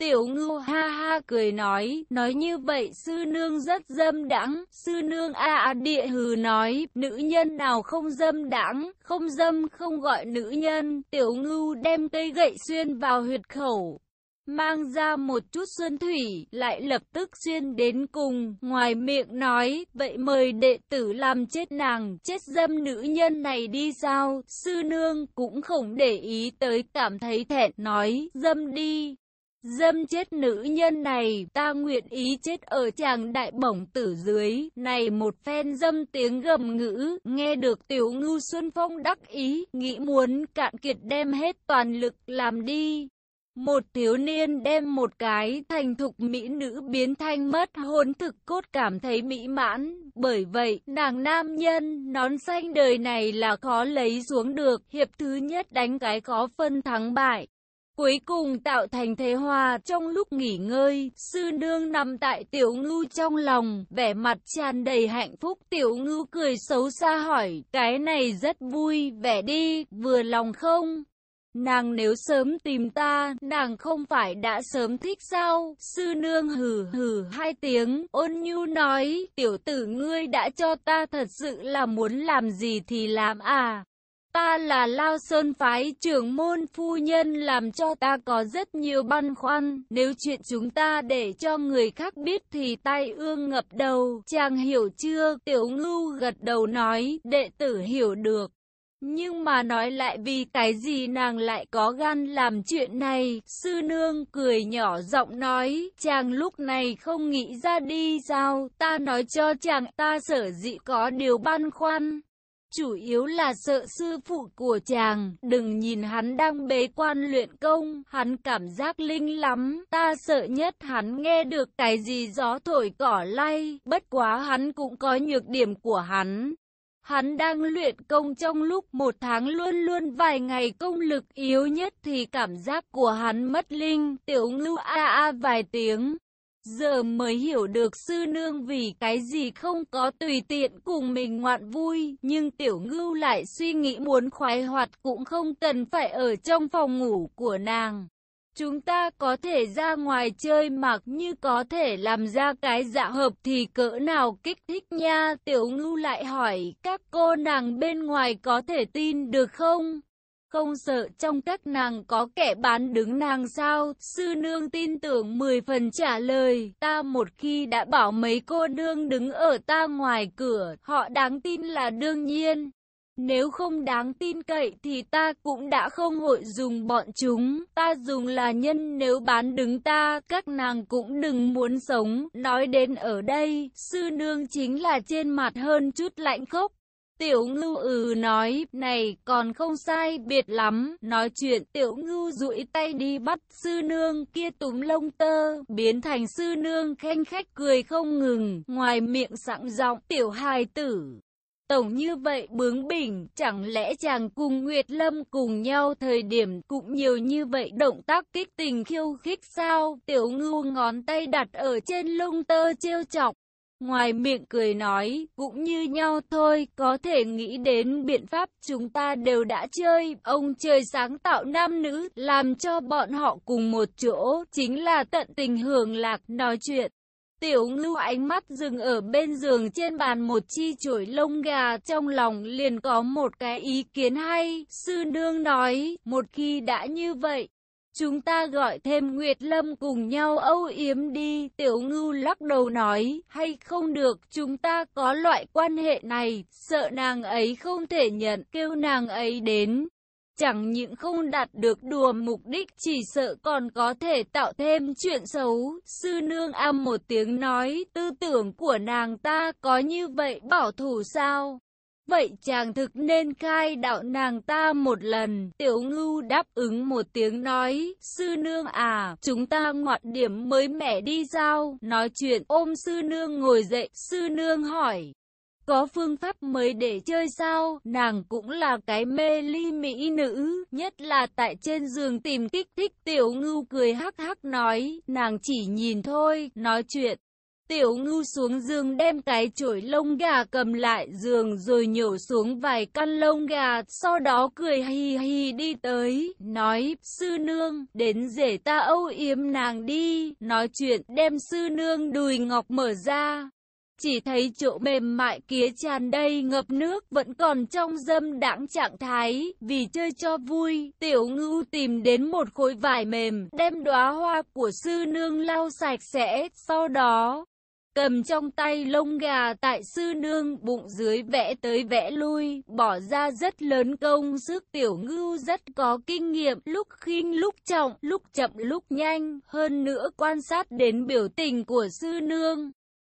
Tiểu ngưu ha ha cười nói, nói như vậy sư nương rất dâm đãng, sư nương a à, địa hừ nói, nữ nhân nào không dâm đãng, không dâm không gọi nữ nhân, tiểu ngưu đem cây gậy xuyên vào huyệt khẩu, mang ra một chút xuân thủy, lại lập tức xuyên đến cùng, ngoài miệng nói, vậy mời đệ tử làm chết nàng, chết dâm nữ nhân này đi sao, sư nương cũng không để ý tới cảm thấy thẹn, nói, dâm đi. Dâm chết nữ nhân này, ta nguyện ý chết ở chàng đại bổng tử dưới, này một phen dâm tiếng gầm ngữ, nghe được tiểu ngưu Xuân Phong đắc ý, nghĩ muốn cạn kiệt đem hết toàn lực làm đi. Một thiếu niên đem một cái thành thục mỹ nữ biến thanh mất hồn thực cốt cảm thấy mỹ mãn. Bởi vậy, nàng nam nhân, nón xanh đời này là khó lấy xuống được. Hiệp thứ nhất đánh cái khó phân thắng bại. Cuối cùng tạo thành thế hòa trong lúc nghỉ ngơi, sư nương nằm tại tiểu ngưu trong lòng, vẻ mặt tràn đầy hạnh phúc. Tiểu ngưu cười xấu xa hỏi, cái này rất vui, vẻ đi, vừa lòng không? Nàng nếu sớm tìm ta, nàng không phải đã sớm thích sao? Sư nương hừ hừ hai tiếng, ôn nhu nói, tiểu tử ngươi đã cho ta thật sự là muốn làm gì thì làm à. Ta là Lao Sơn Phái trưởng môn phu nhân làm cho ta có rất nhiều băn khoăn, nếu chuyện chúng ta để cho người khác biết thì tai ương ngập đầu, chàng hiểu chưa? Tiểu ngưu gật đầu nói, đệ tử hiểu được. Nhưng mà nói lại vì cái gì nàng lại có gan làm chuyện này, sư nương cười nhỏ giọng nói, chàng lúc này không nghĩ ra đi sao, ta nói cho chàng ta sở dĩ có điều băn khoăn. Chủ yếu là sợ sư phụ của chàng, đừng nhìn hắn đang bế quan luyện công, hắn cảm giác linh lắm, ta sợ nhất hắn nghe được cái gì gió thổi cỏ lay, bất quá hắn cũng có nhược điểm của hắn. Hắn đang luyện công trong lúc một tháng luôn luôn vài ngày công lực yếu nhất thì cảm giác của hắn mất linh, tiểu ngưu a a vài tiếng. Giờ mới hiểu được sư nương vì cái gì không có tùy tiện cùng mình ngoạn vui, nhưng tiểu ngưu lại suy nghĩ muốn khoái hoạt cũng không cần phải ở trong phòng ngủ của nàng. Chúng ta có thể ra ngoài chơi mặc như có thể làm ra cái dạ hợp thì cỡ nào kích thích nha. Tiểu ngưu lại hỏi các cô nàng bên ngoài có thể tin được không? Không sợ trong các nàng có kẻ bán đứng nàng sao? Sư nương tin tưởng 10 phần trả lời. Ta một khi đã bảo mấy cô nương đứng ở ta ngoài cửa, họ đáng tin là đương nhiên. Nếu không đáng tin cậy thì ta cũng đã không hội dùng bọn chúng, ta dùng là nhân nếu bán đứng ta, các nàng cũng đừng muốn sống. Nói đến ở đây, sư nương chính là trên mặt hơn chút lạnh khốc. Tiểu ngưu ừ nói, này còn không sai biệt lắm, nói chuyện tiểu ngưu duỗi tay đi bắt sư nương kia túm lông tơ, biến thành sư nương khen khách cười không ngừng, ngoài miệng sẵn giọng tiểu hài tử. Tổng như vậy bướng bỉnh, chẳng lẽ chàng cùng Nguyệt Lâm cùng nhau thời điểm cũng nhiều như vậy động tác kích tình khiêu khích sao? Tiểu ngưu ngón tay đặt ở trên lông tơ trêu chọc. Ngoài miệng cười nói, cũng như nhau thôi, có thể nghĩ đến biện pháp chúng ta đều đã chơi, ông trời sáng tạo nam nữ, làm cho bọn họ cùng một chỗ, chính là tận tình hưởng lạc, nói chuyện. Tiểu ngưu ánh mắt dừng ở bên giường trên bàn một chi chổi lông gà trong lòng liền có một cái ý kiến hay. Sư nương nói, một khi đã như vậy, chúng ta gọi thêm Nguyệt Lâm cùng nhau âu yếm đi. Tiểu ngưu lắc đầu nói, hay không được, chúng ta có loại quan hệ này, sợ nàng ấy không thể nhận, kêu nàng ấy đến. Chẳng những không đạt được đùa mục đích chỉ sợ còn có thể tạo thêm chuyện xấu. Sư nương âm một tiếng nói tư tưởng của nàng ta có như vậy bảo thủ sao? Vậy chàng thực nên khai đạo nàng ta một lần. Tiểu ngưu đáp ứng một tiếng nói, sư nương à, chúng ta ngoặt điểm mới mẻ đi sao? Nói chuyện ôm sư nương ngồi dậy, sư nương hỏi. Có phương pháp mới để chơi sao? Nàng cũng là cái mê ly mỹ nữ, nhất là tại trên giường tìm kích thích tiểu ngưu cười hắc hắc nói, nàng chỉ nhìn thôi, nói chuyện. Tiểu ngưu xuống giường đem cái chổi lông gà cầm lại giường rồi nhổ xuống vài căn lông gà, sau đó cười hi hi đi tới, nói, sư nương, đến rể ta âu yếm nàng đi, nói chuyện, đem sư nương đùi ngọc mở ra, chỉ thấy chỗ mềm mại kia tràn đầy ngập nước vẫn còn trong dâm đãng trạng thái, vì chơi cho vui, tiểu ngưu tìm đến một khối vải mềm, đem đóa hoa của sư nương lau sạch sẽ, sau đó cầm trong tay lông gà tại sư nương bụng dưới vẽ tới vẽ lui, bỏ ra rất lớn công sức tiểu ngưu rất có kinh nghiệm, lúc khinh lúc trọng, lúc chậm lúc nhanh, hơn nữa quan sát đến biểu tình của sư nương.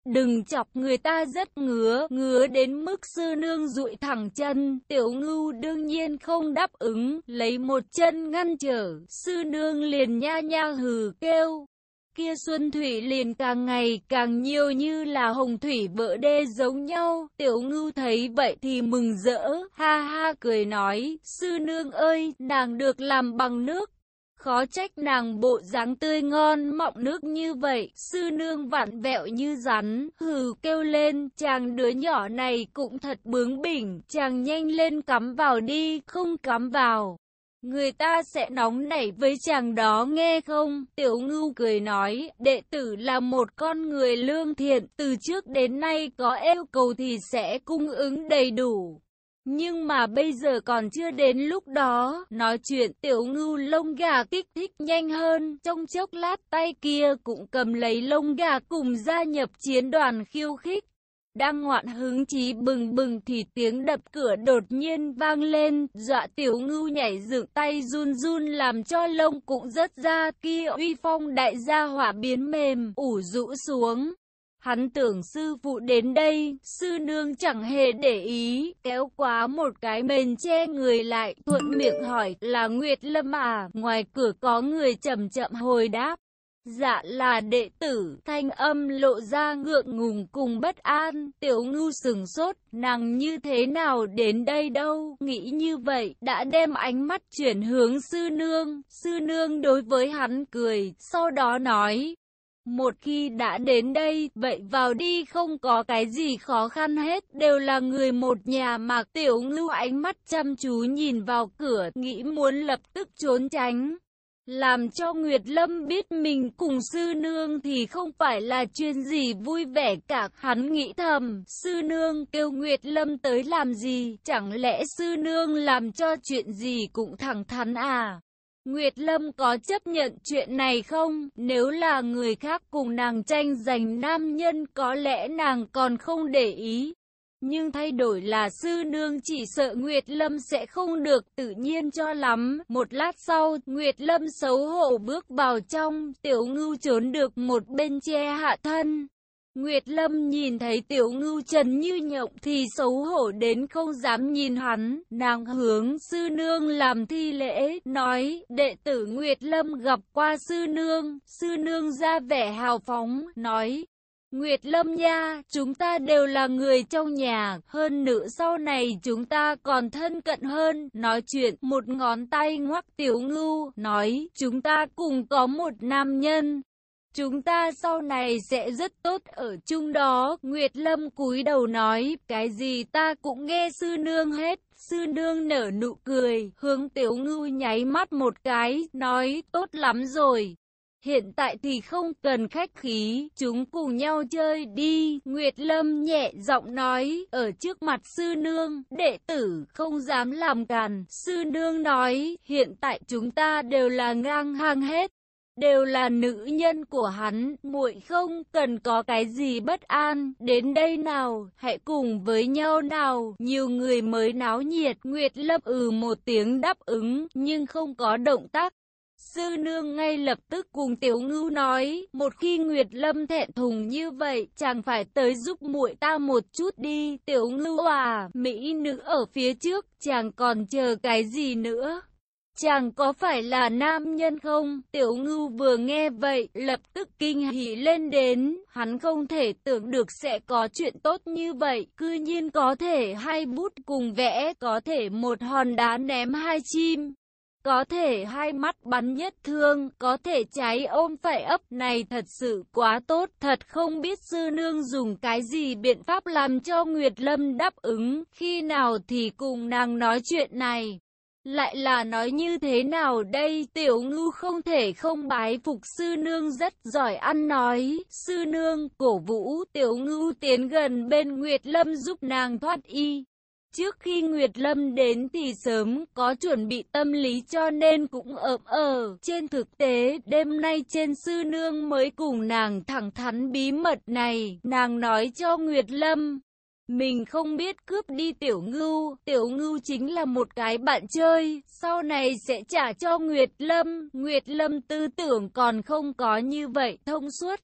Đừng chọc người ta rất ngứa, ngứa đến mức sư nương rụi thẳng chân, tiểu ngưu đương nhiên không đáp ứng, lấy một chân ngăn trở, sư nương liền nha nha hừ kêu. Kia Xuân Thủy liền càng ngày càng nhiều như là hồng thủy vỡ đê giống nhau, tiểu ngưu thấy vậy thì mừng rỡ, ha ha cười nói, sư nương ơi, nàng được làm bằng nước, Khó trách nàng bộ dáng tươi ngon mọng nước như vậy, sư nương vặn vẹo như rắn, hừ kêu lên, chàng đứa nhỏ này cũng thật bướng bỉnh, chàng nhanh lên cắm vào đi, không cắm vào. Người ta sẽ nóng nảy với chàng đó nghe không? Tiểu ngưu cười nói, đệ tử là một con người lương thiện, từ trước đến nay có yêu cầu thì sẽ cung ứng đầy đủ. Nhưng mà bây giờ còn chưa đến lúc đó, nói chuyện tiểu ngưu lông gà kích thích nhanh hơn, trong chốc lát tay kia cũng cầm lấy lông gà cùng gia nhập chiến đoàn khiêu khích. Đang ngoạn hứng chí bừng bừng thì tiếng đập cửa đột nhiên vang lên, dọa tiểu ngưu nhảy dựng tay run run làm cho lông cũng rớt ra kia uy phong đại gia hỏa biến mềm, ủ rũ xuống. Hắn tưởng sư phụ đến đây, sư nương chẳng hề để ý, kéo quá một cái mền che người lại, thuận miệng hỏi, là Nguyệt Lâm à, ngoài cửa có người chậm chậm hồi đáp. Dạ là đệ tử, thanh âm lộ ra ngượng ngùng cùng bất an, tiểu ngu sừng sốt, nàng như thế nào đến đây đâu, nghĩ như vậy, đã đem ánh mắt chuyển hướng sư nương, sư nương đối với hắn cười, sau đó nói, một khi đã đến đây, vậy vào đi không có cái gì khó khăn hết, đều là người một nhà mà tiểu ngưu ánh mắt chăm chú nhìn vào cửa, nghĩ muốn lập tức trốn tránh. Làm cho Nguyệt Lâm biết mình cùng sư nương thì không phải là chuyện gì vui vẻ cả, hắn nghĩ thầm, sư nương kêu Nguyệt Lâm tới làm gì, chẳng lẽ sư nương làm cho chuyện gì cũng thẳng thắn à? Nguyệt Lâm có chấp nhận chuyện này không? Nếu là người khác cùng nàng tranh giành nam nhân có lẽ nàng còn không để ý. Nhưng thay đổi là sư nương chỉ sợ Nguyệt Lâm sẽ không được tự nhiên cho lắm. Một lát sau, Nguyệt Lâm xấu hổ bước vào trong, tiểu ngưu trốn được một bên che hạ thân. Nguyệt Lâm nhìn thấy tiểu ngưu trần như nhộng thì xấu hổ đến không dám nhìn hắn, nàng hướng sư nương làm thi lễ, nói, đệ tử Nguyệt Lâm gặp qua sư nương, sư nương ra vẻ hào phóng, nói, Nguyệt Lâm nha, chúng ta đều là người trong nhà, hơn nữa sau này chúng ta còn thân cận hơn. Nói chuyện, một ngón tay ngoắc tiểu ngưu, nói, chúng ta cùng có một nam nhân. Chúng ta sau này sẽ rất tốt ở chung đó. Nguyệt Lâm cúi đầu nói, cái gì ta cũng nghe sư nương hết. Sư nương nở nụ cười, hướng tiểu ngưu nháy mắt một cái, nói, tốt lắm rồi. Hiện tại thì không cần khách khí, chúng cùng nhau chơi đi. Nguyệt Lâm nhẹ giọng nói, ở trước mặt sư nương, đệ tử không dám làm càn. Sư nương nói, hiện tại chúng ta đều là ngang hàng hết. Đều là nữ nhân của hắn, muội không cần có cái gì bất an, đến đây nào, hãy cùng với nhau nào, nhiều người mới náo nhiệt, Nguyệt Lâm ừ một tiếng đáp ứng, nhưng không có động tác, Sư nương ngay lập tức cùng Tiểu Ngưu nói, một khi Nguyệt Lâm thẹn thùng như vậy, chàng phải tới giúp muội ta một chút đi. Tiểu Ngưu à, mỹ nữ ở phía trước, chàng còn chờ cái gì nữa? Chàng có phải là nam nhân không? Tiểu ngưu vừa nghe vậy, lập tức kinh hỉ lên đến. Hắn không thể tưởng được sẽ có chuyện tốt như vậy. Cư nhiên có thể hai bút cùng vẽ, có thể một hòn đá ném hai chim. Có thể hai mắt bắn nhất thương, có thể cháy ôm phải ấp này thật sự quá tốt, thật không biết sư nương dùng cái gì biện pháp làm cho Nguyệt Lâm đáp ứng, khi nào thì cùng nàng nói chuyện này. Lại là nói như thế nào đây, tiểu ngư không thể không bái phục sư nương rất giỏi ăn nói, sư nương cổ vũ tiểu ngư tiến gần bên Nguyệt Lâm giúp nàng thoát y. Trước khi Nguyệt Lâm đến thì sớm có chuẩn bị tâm lý cho nên cũng ợm ờ. Trên thực tế, đêm nay trên sư nương mới cùng nàng thẳng thắn bí mật này. Nàng nói cho Nguyệt Lâm, mình không biết cướp đi tiểu ngưu, tiểu ngưu chính là một cái bạn chơi, sau này sẽ trả cho Nguyệt Lâm. Nguyệt Lâm tư tưởng còn không có như vậy thông suốt.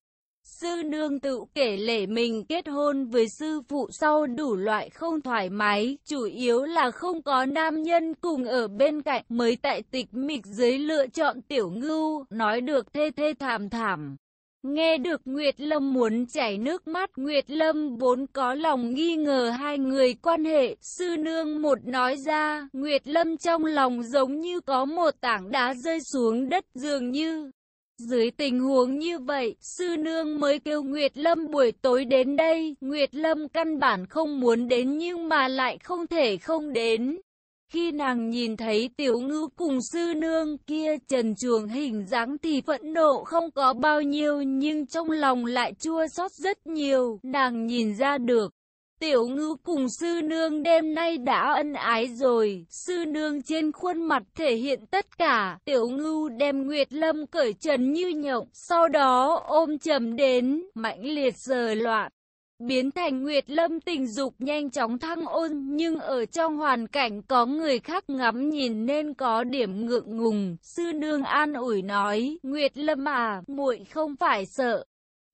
Sư nương tự kể lể mình kết hôn với sư phụ sau đủ loại không thoải mái, chủ yếu là không có nam nhân cùng ở bên cạnh mới tại tịch mịch dưới lựa chọn tiểu ngưu, nói được thê thê thảm thảm. Nghe được Nguyệt Lâm muốn chảy nước mắt, Nguyệt Lâm vốn có lòng nghi ngờ hai người quan hệ, sư nương một nói ra, Nguyệt Lâm trong lòng giống như có một tảng đá rơi xuống đất dường như dưới tình huống như vậy, sư nương mới kêu Nguyệt Lâm buổi tối đến đây. Nguyệt Lâm căn bản không muốn đến nhưng mà lại không thể không đến. Khi nàng nhìn thấy tiểu ngư cùng sư nương kia trần chuồng hình dáng thì phẫn nộ không có bao nhiêu nhưng trong lòng lại chua xót rất nhiều. Nàng nhìn ra được, Tiểu ngư cùng sư nương đêm nay đã ân ái rồi, sư nương trên khuôn mặt thể hiện tất cả, tiểu ngư đem Nguyệt Lâm cởi trần như nhộng, sau đó ôm chầm đến, mãnh liệt giờ loạn. Biến thành Nguyệt Lâm tình dục nhanh chóng thăng ôn, nhưng ở trong hoàn cảnh có người khác ngắm nhìn nên có điểm ngượng ngùng. Sư nương an ủi nói, Nguyệt Lâm à, muội không phải sợ,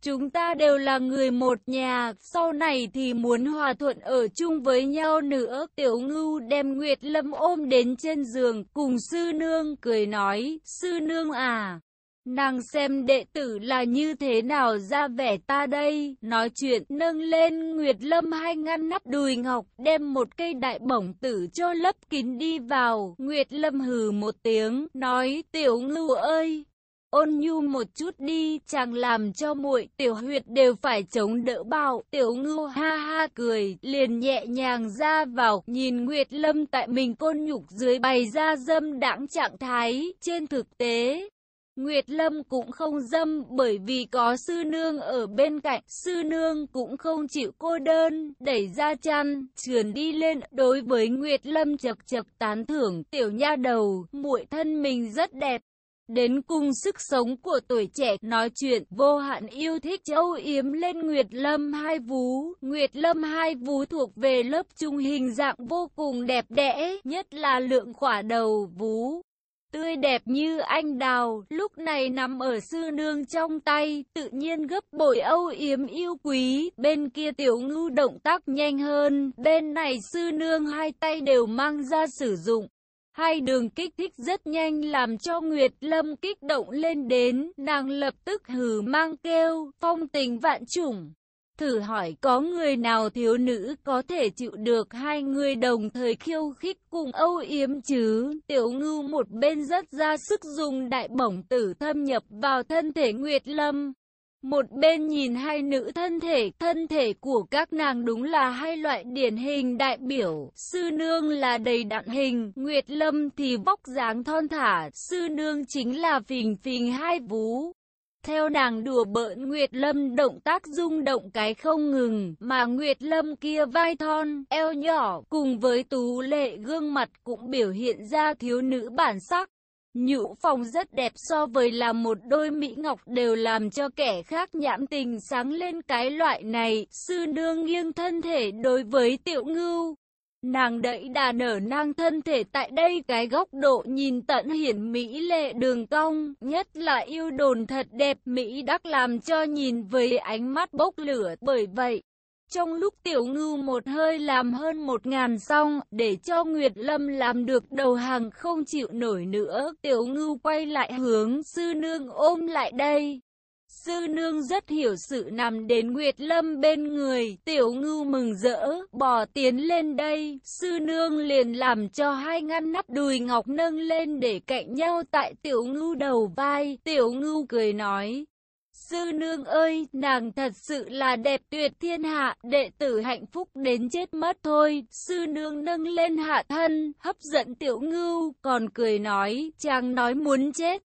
Chúng ta đều là người một nhà, sau này thì muốn hòa thuận ở chung với nhau nữa. Tiểu ngưu đem Nguyệt Lâm ôm đến trên giường, cùng sư nương cười nói, sư nương à. Nàng xem đệ tử là như thế nào ra vẻ ta đây, nói chuyện nâng lên Nguyệt Lâm hai ngăn nắp đùi ngọc, đem một cây đại bổng tử cho lấp kín đi vào, Nguyệt Lâm hừ một tiếng, nói tiểu ngưu ơi, ôn nhu một chút đi, chàng làm cho muội tiểu huyệt đều phải chống đỡ bao. Tiểu ngưu ha ha cười, liền nhẹ nhàng ra vào, nhìn Nguyệt Lâm tại mình côn nhục dưới bày ra dâm đãng trạng thái. Trên thực tế, Nguyệt Lâm cũng không dâm bởi vì có sư nương ở bên cạnh, sư nương cũng không chịu cô đơn, đẩy ra chăn, trườn đi lên, đối với Nguyệt Lâm chật chật tán thưởng, tiểu nha đầu, muội thân mình rất đẹp, đến cùng sức sống của tuổi trẻ nói chuyện vô hạn yêu thích châu yếm lên Nguyệt Lâm hai vú. Nguyệt Lâm hai vú thuộc về lớp trung hình dạng vô cùng đẹp đẽ, nhất là lượng khỏa đầu vú. tươi đẹp như anh đào, lúc này nằm ở sư nương trong tay, tự nhiên gấp bội âu yếm yêu quý, bên kia tiểu ngưu động tác nhanh hơn, bên này sư nương hai tay đều mang ra sử dụng. Hai đường kích thích rất nhanh làm cho Nguyệt Lâm kích động lên đến, nàng lập tức hừ mang kêu, phong tình vạn chủng. Thử hỏi có người nào thiếu nữ có thể chịu được hai người đồng thời khiêu khích cùng âu yếm chứ? Tiểu ngưu một bên rất ra sức dùng đại bổng tử thâm nhập vào thân thể Nguyệt Lâm. Một bên nhìn hai nữ thân thể, thân thể của các nàng đúng là hai loại điển hình đại biểu. Sư nương là đầy đặn hình, Nguyệt Lâm thì vóc dáng thon thả, sư nương chính là phình phình hai vú. Theo nàng đùa bỡn Nguyệt Lâm động tác rung động cái không ngừng, mà Nguyệt Lâm kia vai thon, eo nhỏ, cùng với tú lệ gương mặt cũng biểu hiện ra thiếu nữ bản sắc. Nhũ phòng rất đẹp so với là một đôi mỹ ngọc đều làm cho kẻ khác nhãm tình sáng lên cái loại này, sư nương nghiêng thân thể đối với tiểu ngưu. Nàng đẩy đà nở nang thân thể tại đây cái góc độ nhìn tận hiển mỹ lệ đường cong, nhất là yêu đồn thật đẹp Mỹ đắc làm cho nhìn với ánh mắt bốc lửa. Bởi vậy, trong lúc tiểu ngưu một hơi làm hơn một ngàn xong, để cho Nguyệt Lâm làm được đầu hàng không chịu nổi nữa, tiểu ngưu quay lại hướng sư nương ôm lại đây. Sư nương rất hiểu sự nằm đến Nguyệt Lâm bên người, tiểu ngưu mừng rỡ, bò tiến lên đây, sư nương liền làm cho hai ngăn nắp đùi ngọc nâng lên để cạnh nhau tại tiểu ngưu đầu vai, tiểu ngưu cười nói. Sư nương ơi, nàng thật sự là đẹp tuyệt thiên hạ, đệ tử hạnh phúc đến chết mất thôi. Sư nương nâng lên hạ thân, hấp dẫn tiểu ngưu, còn cười nói, chàng nói muốn chết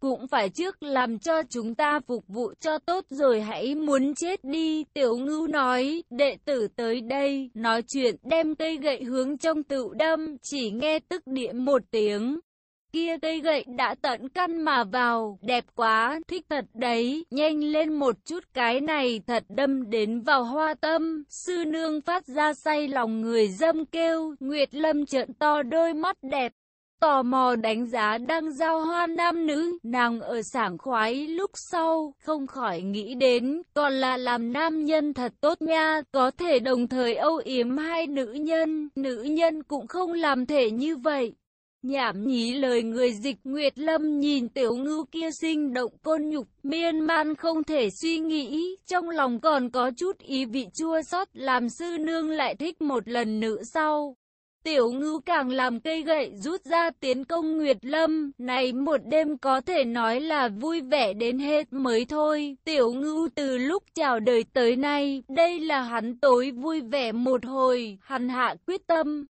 cũng phải trước làm cho chúng ta phục vụ cho tốt rồi hãy muốn chết đi. Tiểu ngưu nói, đệ tử tới đây, nói chuyện, đem cây gậy hướng trong tự đâm, chỉ nghe tức địa một tiếng. Kia cây gậy đã tận căn mà vào, đẹp quá, thích thật đấy, nhanh lên một chút cái này thật đâm đến vào hoa tâm. Sư nương phát ra say lòng người dâm kêu, Nguyệt Lâm trợn to đôi mắt đẹp, tò mò đánh giá đang giao hoa nam nữ, nàng ở sảng khoái lúc sau, không khỏi nghĩ đến, còn là làm nam nhân thật tốt nha, có thể đồng thời âu yếm hai nữ nhân, nữ nhân cũng không làm thể như vậy. Nhảm nhí lời người dịch Nguyệt Lâm nhìn tiểu ngưu kia sinh động côn nhục, miên man không thể suy nghĩ, trong lòng còn có chút ý vị chua xót làm sư nương lại thích một lần nữa sau. Tiểu ngưu càng làm cây gậy rút ra tiến công Nguyệt Lâm, này một đêm có thể nói là vui vẻ đến hết mới thôi. Tiểu ngưu từ lúc chào đời tới nay, đây là hắn tối vui vẻ một hồi, hắn hạ quyết tâm.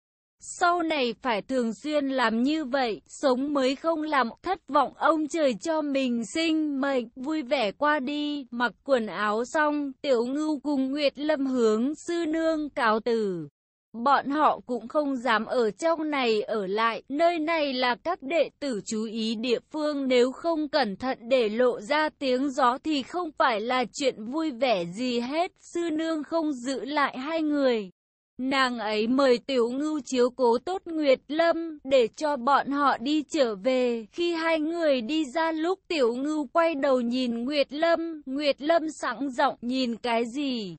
Sau này phải thường xuyên làm như vậy, sống mới không làm thất vọng. Ông trời cho mình sinh mệnh, vui vẻ qua đi, mặc quần áo xong, tiểu ngưu cùng Nguyệt Lâm hướng sư nương cáo tử. Bọn họ cũng không dám ở trong này ở lại, nơi này là các đệ tử chú ý địa phương. Nếu không cẩn thận để lộ ra tiếng gió thì không phải là chuyện vui vẻ gì hết, sư nương không giữ lại hai người. Nàng ấy mời tiểu ngưu chiếu cố tốt Nguyệt Lâm để cho bọn họ đi trở về. Khi hai người đi ra lúc tiểu ngưu quay đầu nhìn Nguyệt Lâm, Nguyệt Lâm sẵn giọng nhìn cái gì?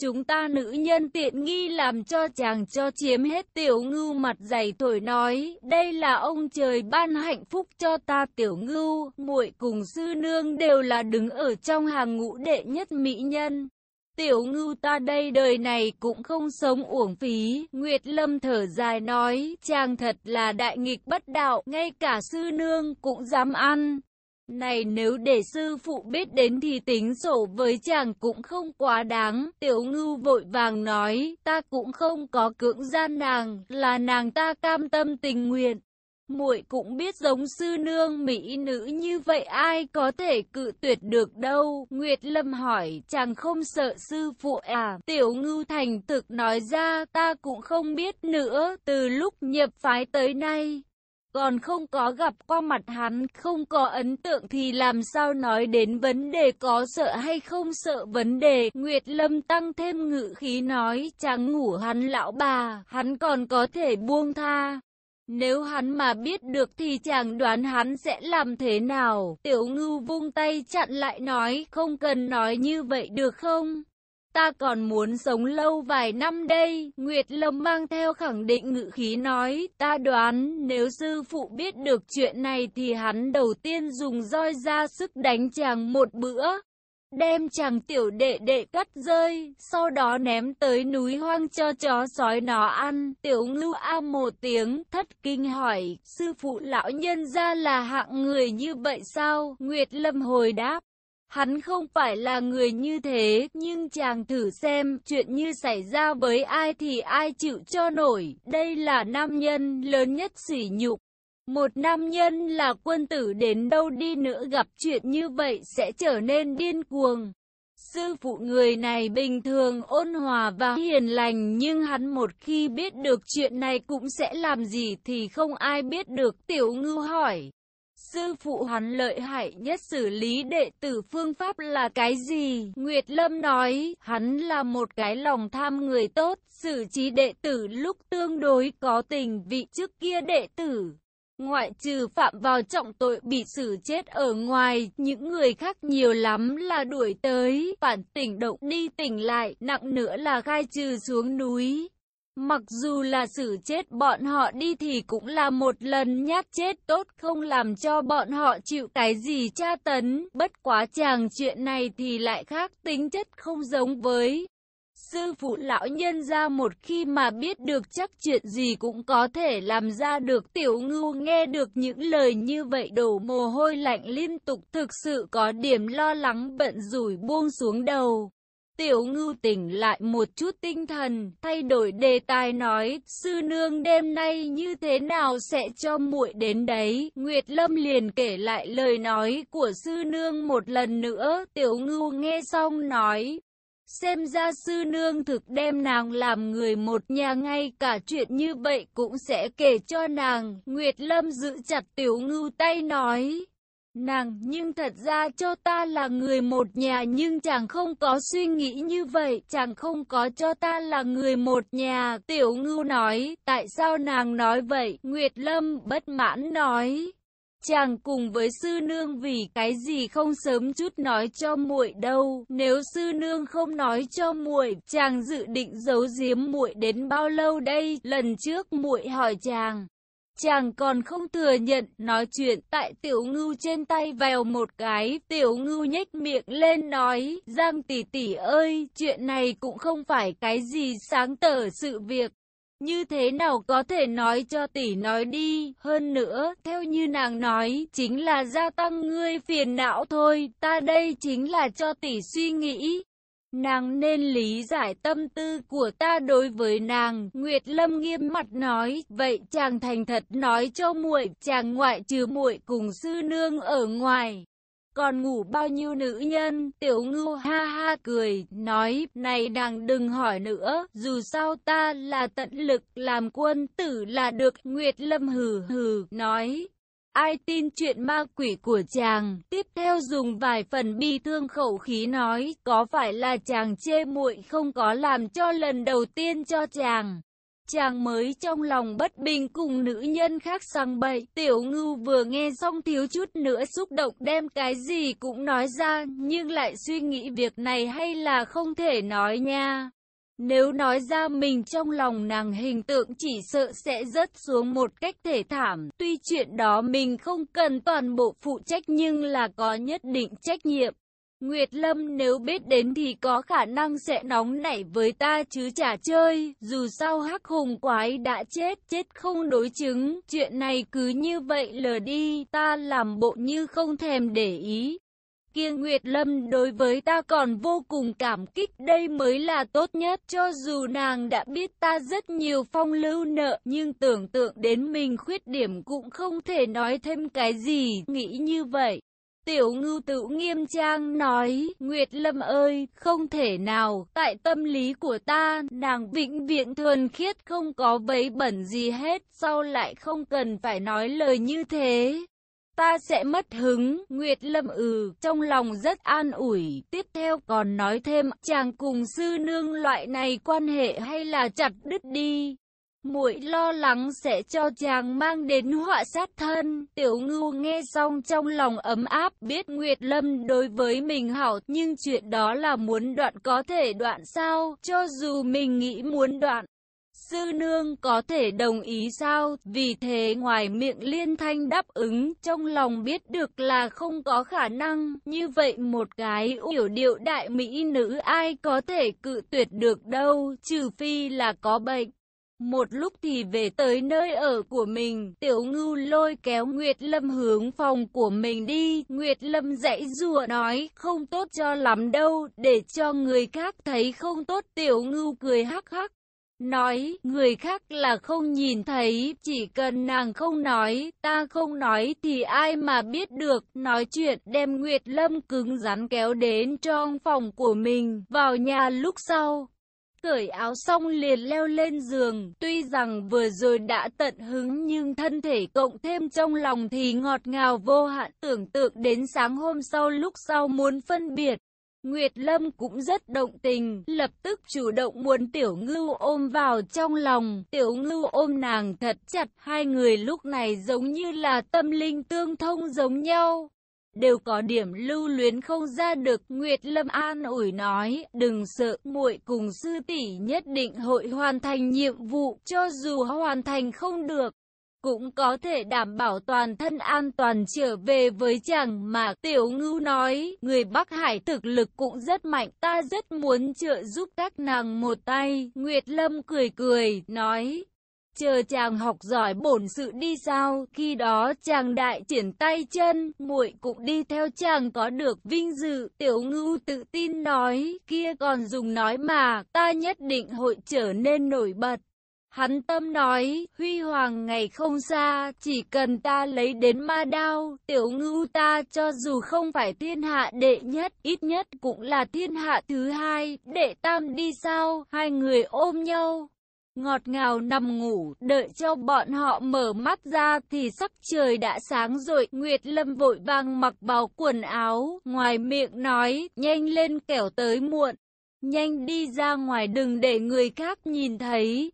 Chúng ta nữ nhân tiện nghi làm cho chàng cho chiếm hết tiểu ngưu mặt dày thổi nói, đây là ông trời ban hạnh phúc cho ta tiểu ngưu, muội cùng sư nương đều là đứng ở trong hàng ngũ đệ nhất mỹ nhân. Tiểu ngưu ta đây đời này cũng không sống uổng phí, Nguyệt Lâm thở dài nói, chàng thật là đại nghịch bất đạo, ngay cả sư nương cũng dám ăn. Này nếu để sư phụ biết đến thì tính sổ với chàng cũng không quá đáng. Tiểu ngưu vội vàng nói, ta cũng không có cưỡng gian nàng, là nàng ta cam tâm tình nguyện muội cũng biết giống sư nương mỹ nữ như vậy ai có thể cự tuyệt được đâu. Nguyệt Lâm hỏi, chàng không sợ sư phụ à? Tiểu ngưu thành thực nói ra, ta cũng không biết nữa, từ lúc nhập phái tới nay còn không có gặp qua mặt hắn, không có ấn tượng thì làm sao nói đến vấn đề có sợ hay không sợ vấn đề. Nguyệt Lâm tăng thêm ngự khí nói, chàng ngủ hắn lão bà, hắn còn có thể buông tha. Nếu hắn mà biết được thì chàng đoán hắn sẽ làm thế nào? Tiểu ngưu vung tay chặn lại nói, không cần nói như vậy được không? Ta còn muốn sống lâu vài năm đây, Nguyệt Lâm mang theo khẳng định ngự khí nói, ta đoán nếu sư phụ biết được chuyện này thì hắn đầu tiên dùng roi ra sức đánh chàng một bữa đem chàng tiểu đệ đệ cắt rơi, sau đó ném tới núi hoang cho chó sói nó ăn. Tiểu ngưu a một tiếng, thất kinh hỏi, sư phụ lão nhân ra là hạng người như vậy sao? Nguyệt Lâm hồi đáp. Hắn không phải là người như thế, nhưng chàng thử xem, chuyện như xảy ra với ai thì ai chịu cho nổi. Đây là nam nhân lớn nhất sỉ nhục. Một nam nhân là quân tử đến đâu đi nữa gặp chuyện như vậy sẽ trở nên điên cuồng. Sư phụ người này bình thường ôn hòa và hiền lành nhưng hắn một khi biết được chuyện này cũng sẽ làm gì thì không ai biết được tiểu ngư hỏi. Sư phụ hắn lợi hại nhất xử lý đệ tử phương pháp là cái gì? Nguyệt Lâm nói, hắn là một cái lòng tham người tốt, xử trí đệ tử lúc tương đối có tình vị trước kia đệ tử. Ngoại trừ phạm vào trọng tội bị xử chết ở ngoài, những người khác nhiều lắm là đuổi tới, phản tỉnh động đi tỉnh lại, nặng nữa là khai trừ xuống núi. Mặc dù là xử chết bọn họ đi thì cũng là một lần nhát chết tốt không làm cho bọn họ chịu cái gì tra tấn, bất quá chàng chuyện này thì lại khác tính chất không giống với Sư phụ lão nhân ra một khi mà biết được chắc chuyện gì cũng có thể làm ra được tiểu ngưu nghe được những lời như vậy đổ mồ hôi lạnh liên tục thực sự có điểm lo lắng bận rủi buông xuống đầu. Tiểu ngưu tỉnh lại một chút tinh thần, thay đổi đề tài nói, sư nương đêm nay như thế nào sẽ cho muội đến đấy. Nguyệt Lâm liền kể lại lời nói của sư nương một lần nữa, tiểu ngưu nghe xong nói, Xem ra sư nương thực đem nàng làm người một nhà ngay cả chuyện như vậy cũng sẽ kể cho nàng. Nguyệt Lâm giữ chặt tiểu ngưu tay nói. Nàng, nhưng thật ra cho ta là người một nhà nhưng chàng không có suy nghĩ như vậy, chàng không có cho ta là người một nhà. Tiểu ngưu nói, tại sao nàng nói vậy? Nguyệt Lâm bất mãn nói. Chàng cùng với sư nương vì cái gì không sớm chút nói cho muội đâu. Nếu sư nương không nói cho muội, chàng dự định giấu giếm muội đến bao lâu đây? Lần trước muội hỏi chàng, chàng còn không thừa nhận, nói chuyện tại tiểu ngưu trên tay vèo một cái, tiểu ngưu nhếch miệng lên nói, Giang tỷ tỷ ơi, chuyện này cũng không phải cái gì sáng tở sự việc. Như thế nào có thể nói cho tỷ nói đi, hơn nữa, theo như nàng nói, chính là gia tăng ngươi phiền não thôi, ta đây chính là cho tỷ suy nghĩ. Nàng nên lý giải tâm tư của ta đối với nàng, Nguyệt Lâm nghiêm mặt nói, vậy chàng thành thật nói cho muội, chàng ngoại trừ muội cùng sư nương ở ngoài, còn ngủ bao nhiêu nữ nhân, tiểu ngưu ha ha cười, nói, này nàng đừng hỏi nữa, dù sao ta là tận lực làm quân tử là được, Nguyệt Lâm hừ hừ, nói. Ai tin chuyện ma quỷ của chàng, tiếp theo dùng vài phần bi thương khẩu khí nói, có phải là chàng chê muội không có làm cho lần đầu tiên cho chàng. Chàng mới trong lòng bất bình cùng nữ nhân khác sang bậy. Tiểu ngưu vừa nghe xong thiếu chút nữa xúc động đem cái gì cũng nói ra, nhưng lại suy nghĩ việc này hay là không thể nói nha. Nếu nói ra mình trong lòng nàng hình tượng chỉ sợ sẽ rớt xuống một cách thể thảm. Tuy chuyện đó mình không cần toàn bộ phụ trách nhưng là có nhất định trách nhiệm. Nguyệt Lâm nếu biết đến thì có khả năng sẽ nóng nảy với ta chứ chả chơi, dù sao hắc hùng quái đã chết, chết không đối chứng, chuyện này cứ như vậy lờ đi, ta làm bộ như không thèm để ý. Kia Nguyệt Lâm đối với ta còn vô cùng cảm kích đây mới là tốt nhất cho dù nàng đã biết ta rất nhiều phong lưu nợ nhưng tưởng tượng đến mình khuyết điểm cũng không thể nói thêm cái gì, nghĩ như vậy. Tiểu ngưu tự nghiêm trang nói, Nguyệt Lâm ơi, không thể nào, tại tâm lý của ta, nàng vĩnh viễn thuần khiết không có vấy bẩn gì hết, sau lại không cần phải nói lời như thế. Ta sẽ mất hứng, Nguyệt Lâm ừ, trong lòng rất an ủi, tiếp theo còn nói thêm, chàng cùng sư nương loại này quan hệ hay là chặt đứt đi muội lo lắng sẽ cho chàng mang đến họa sát thân. Tiểu ngưu nghe xong trong lòng ấm áp, biết Nguyệt Lâm đối với mình hảo, nhưng chuyện đó là muốn đoạn có thể đoạn sao, cho dù mình nghĩ muốn đoạn. Sư nương có thể đồng ý sao? Vì thế ngoài miệng liên thanh đáp ứng, trong lòng biết được là không có khả năng. Như vậy một cái hiểu điệu đại mỹ nữ ai có thể cự tuyệt được đâu, trừ phi là có bệnh. Một lúc thì về tới nơi ở của mình, tiểu ngưu lôi kéo Nguyệt Lâm hướng phòng của mình đi. Nguyệt Lâm dãy rùa nói, không tốt cho lắm đâu, để cho người khác thấy không tốt. Tiểu ngưu cười hắc hắc. Nói, người khác là không nhìn thấy, chỉ cần nàng không nói, ta không nói thì ai mà biết được. Nói chuyện đem Nguyệt Lâm cứng rắn kéo đến trong phòng của mình, vào nhà lúc sau. Cởi áo xong liền leo lên giường, tuy rằng vừa rồi đã tận hứng nhưng thân thể cộng thêm trong lòng thì ngọt ngào vô hạn tưởng tượng đến sáng hôm sau lúc sau muốn phân biệt. Nguyệt Lâm cũng rất động tình, lập tức chủ động muốn Tiểu Ngưu ôm vào trong lòng. Tiểu Ngưu ôm nàng thật chặt, hai người lúc này giống như là tâm linh tương thông giống nhau. Đều có điểm lưu luyến không ra được, Nguyệt Lâm an ủi nói, đừng sợ, muội cùng sư tỷ nhất định hội hoàn thành nhiệm vụ, cho dù hoàn thành không được cũng có thể đảm bảo toàn thân an toàn trở về với chàng mà Tiểu Ngưu nói, người Bắc Hải thực lực cũng rất mạnh, ta rất muốn trợ giúp các nàng một tay. Nguyệt Lâm cười cười, nói, chờ chàng học giỏi bổn sự đi sao, khi đó chàng đại triển tay chân, muội cũng đi theo chàng có được vinh dự, tiểu ngưu tự tin nói, kia còn dùng nói mà, ta nhất định hội trở nên nổi bật. Hắn tâm nói, huy hoàng ngày không xa, chỉ cần ta lấy đến ma đao, tiểu ngưu ta cho dù không phải thiên hạ đệ nhất, ít nhất cũng là thiên hạ thứ hai, đệ tam đi sao, hai người ôm nhau. Ngọt ngào nằm ngủ, đợi cho bọn họ mở mắt ra thì sắc trời đã sáng rồi. Nguyệt Lâm vội vàng mặc vào quần áo, ngoài miệng nói, nhanh lên kẻo tới muộn. Nhanh đi ra ngoài đừng để người khác nhìn thấy.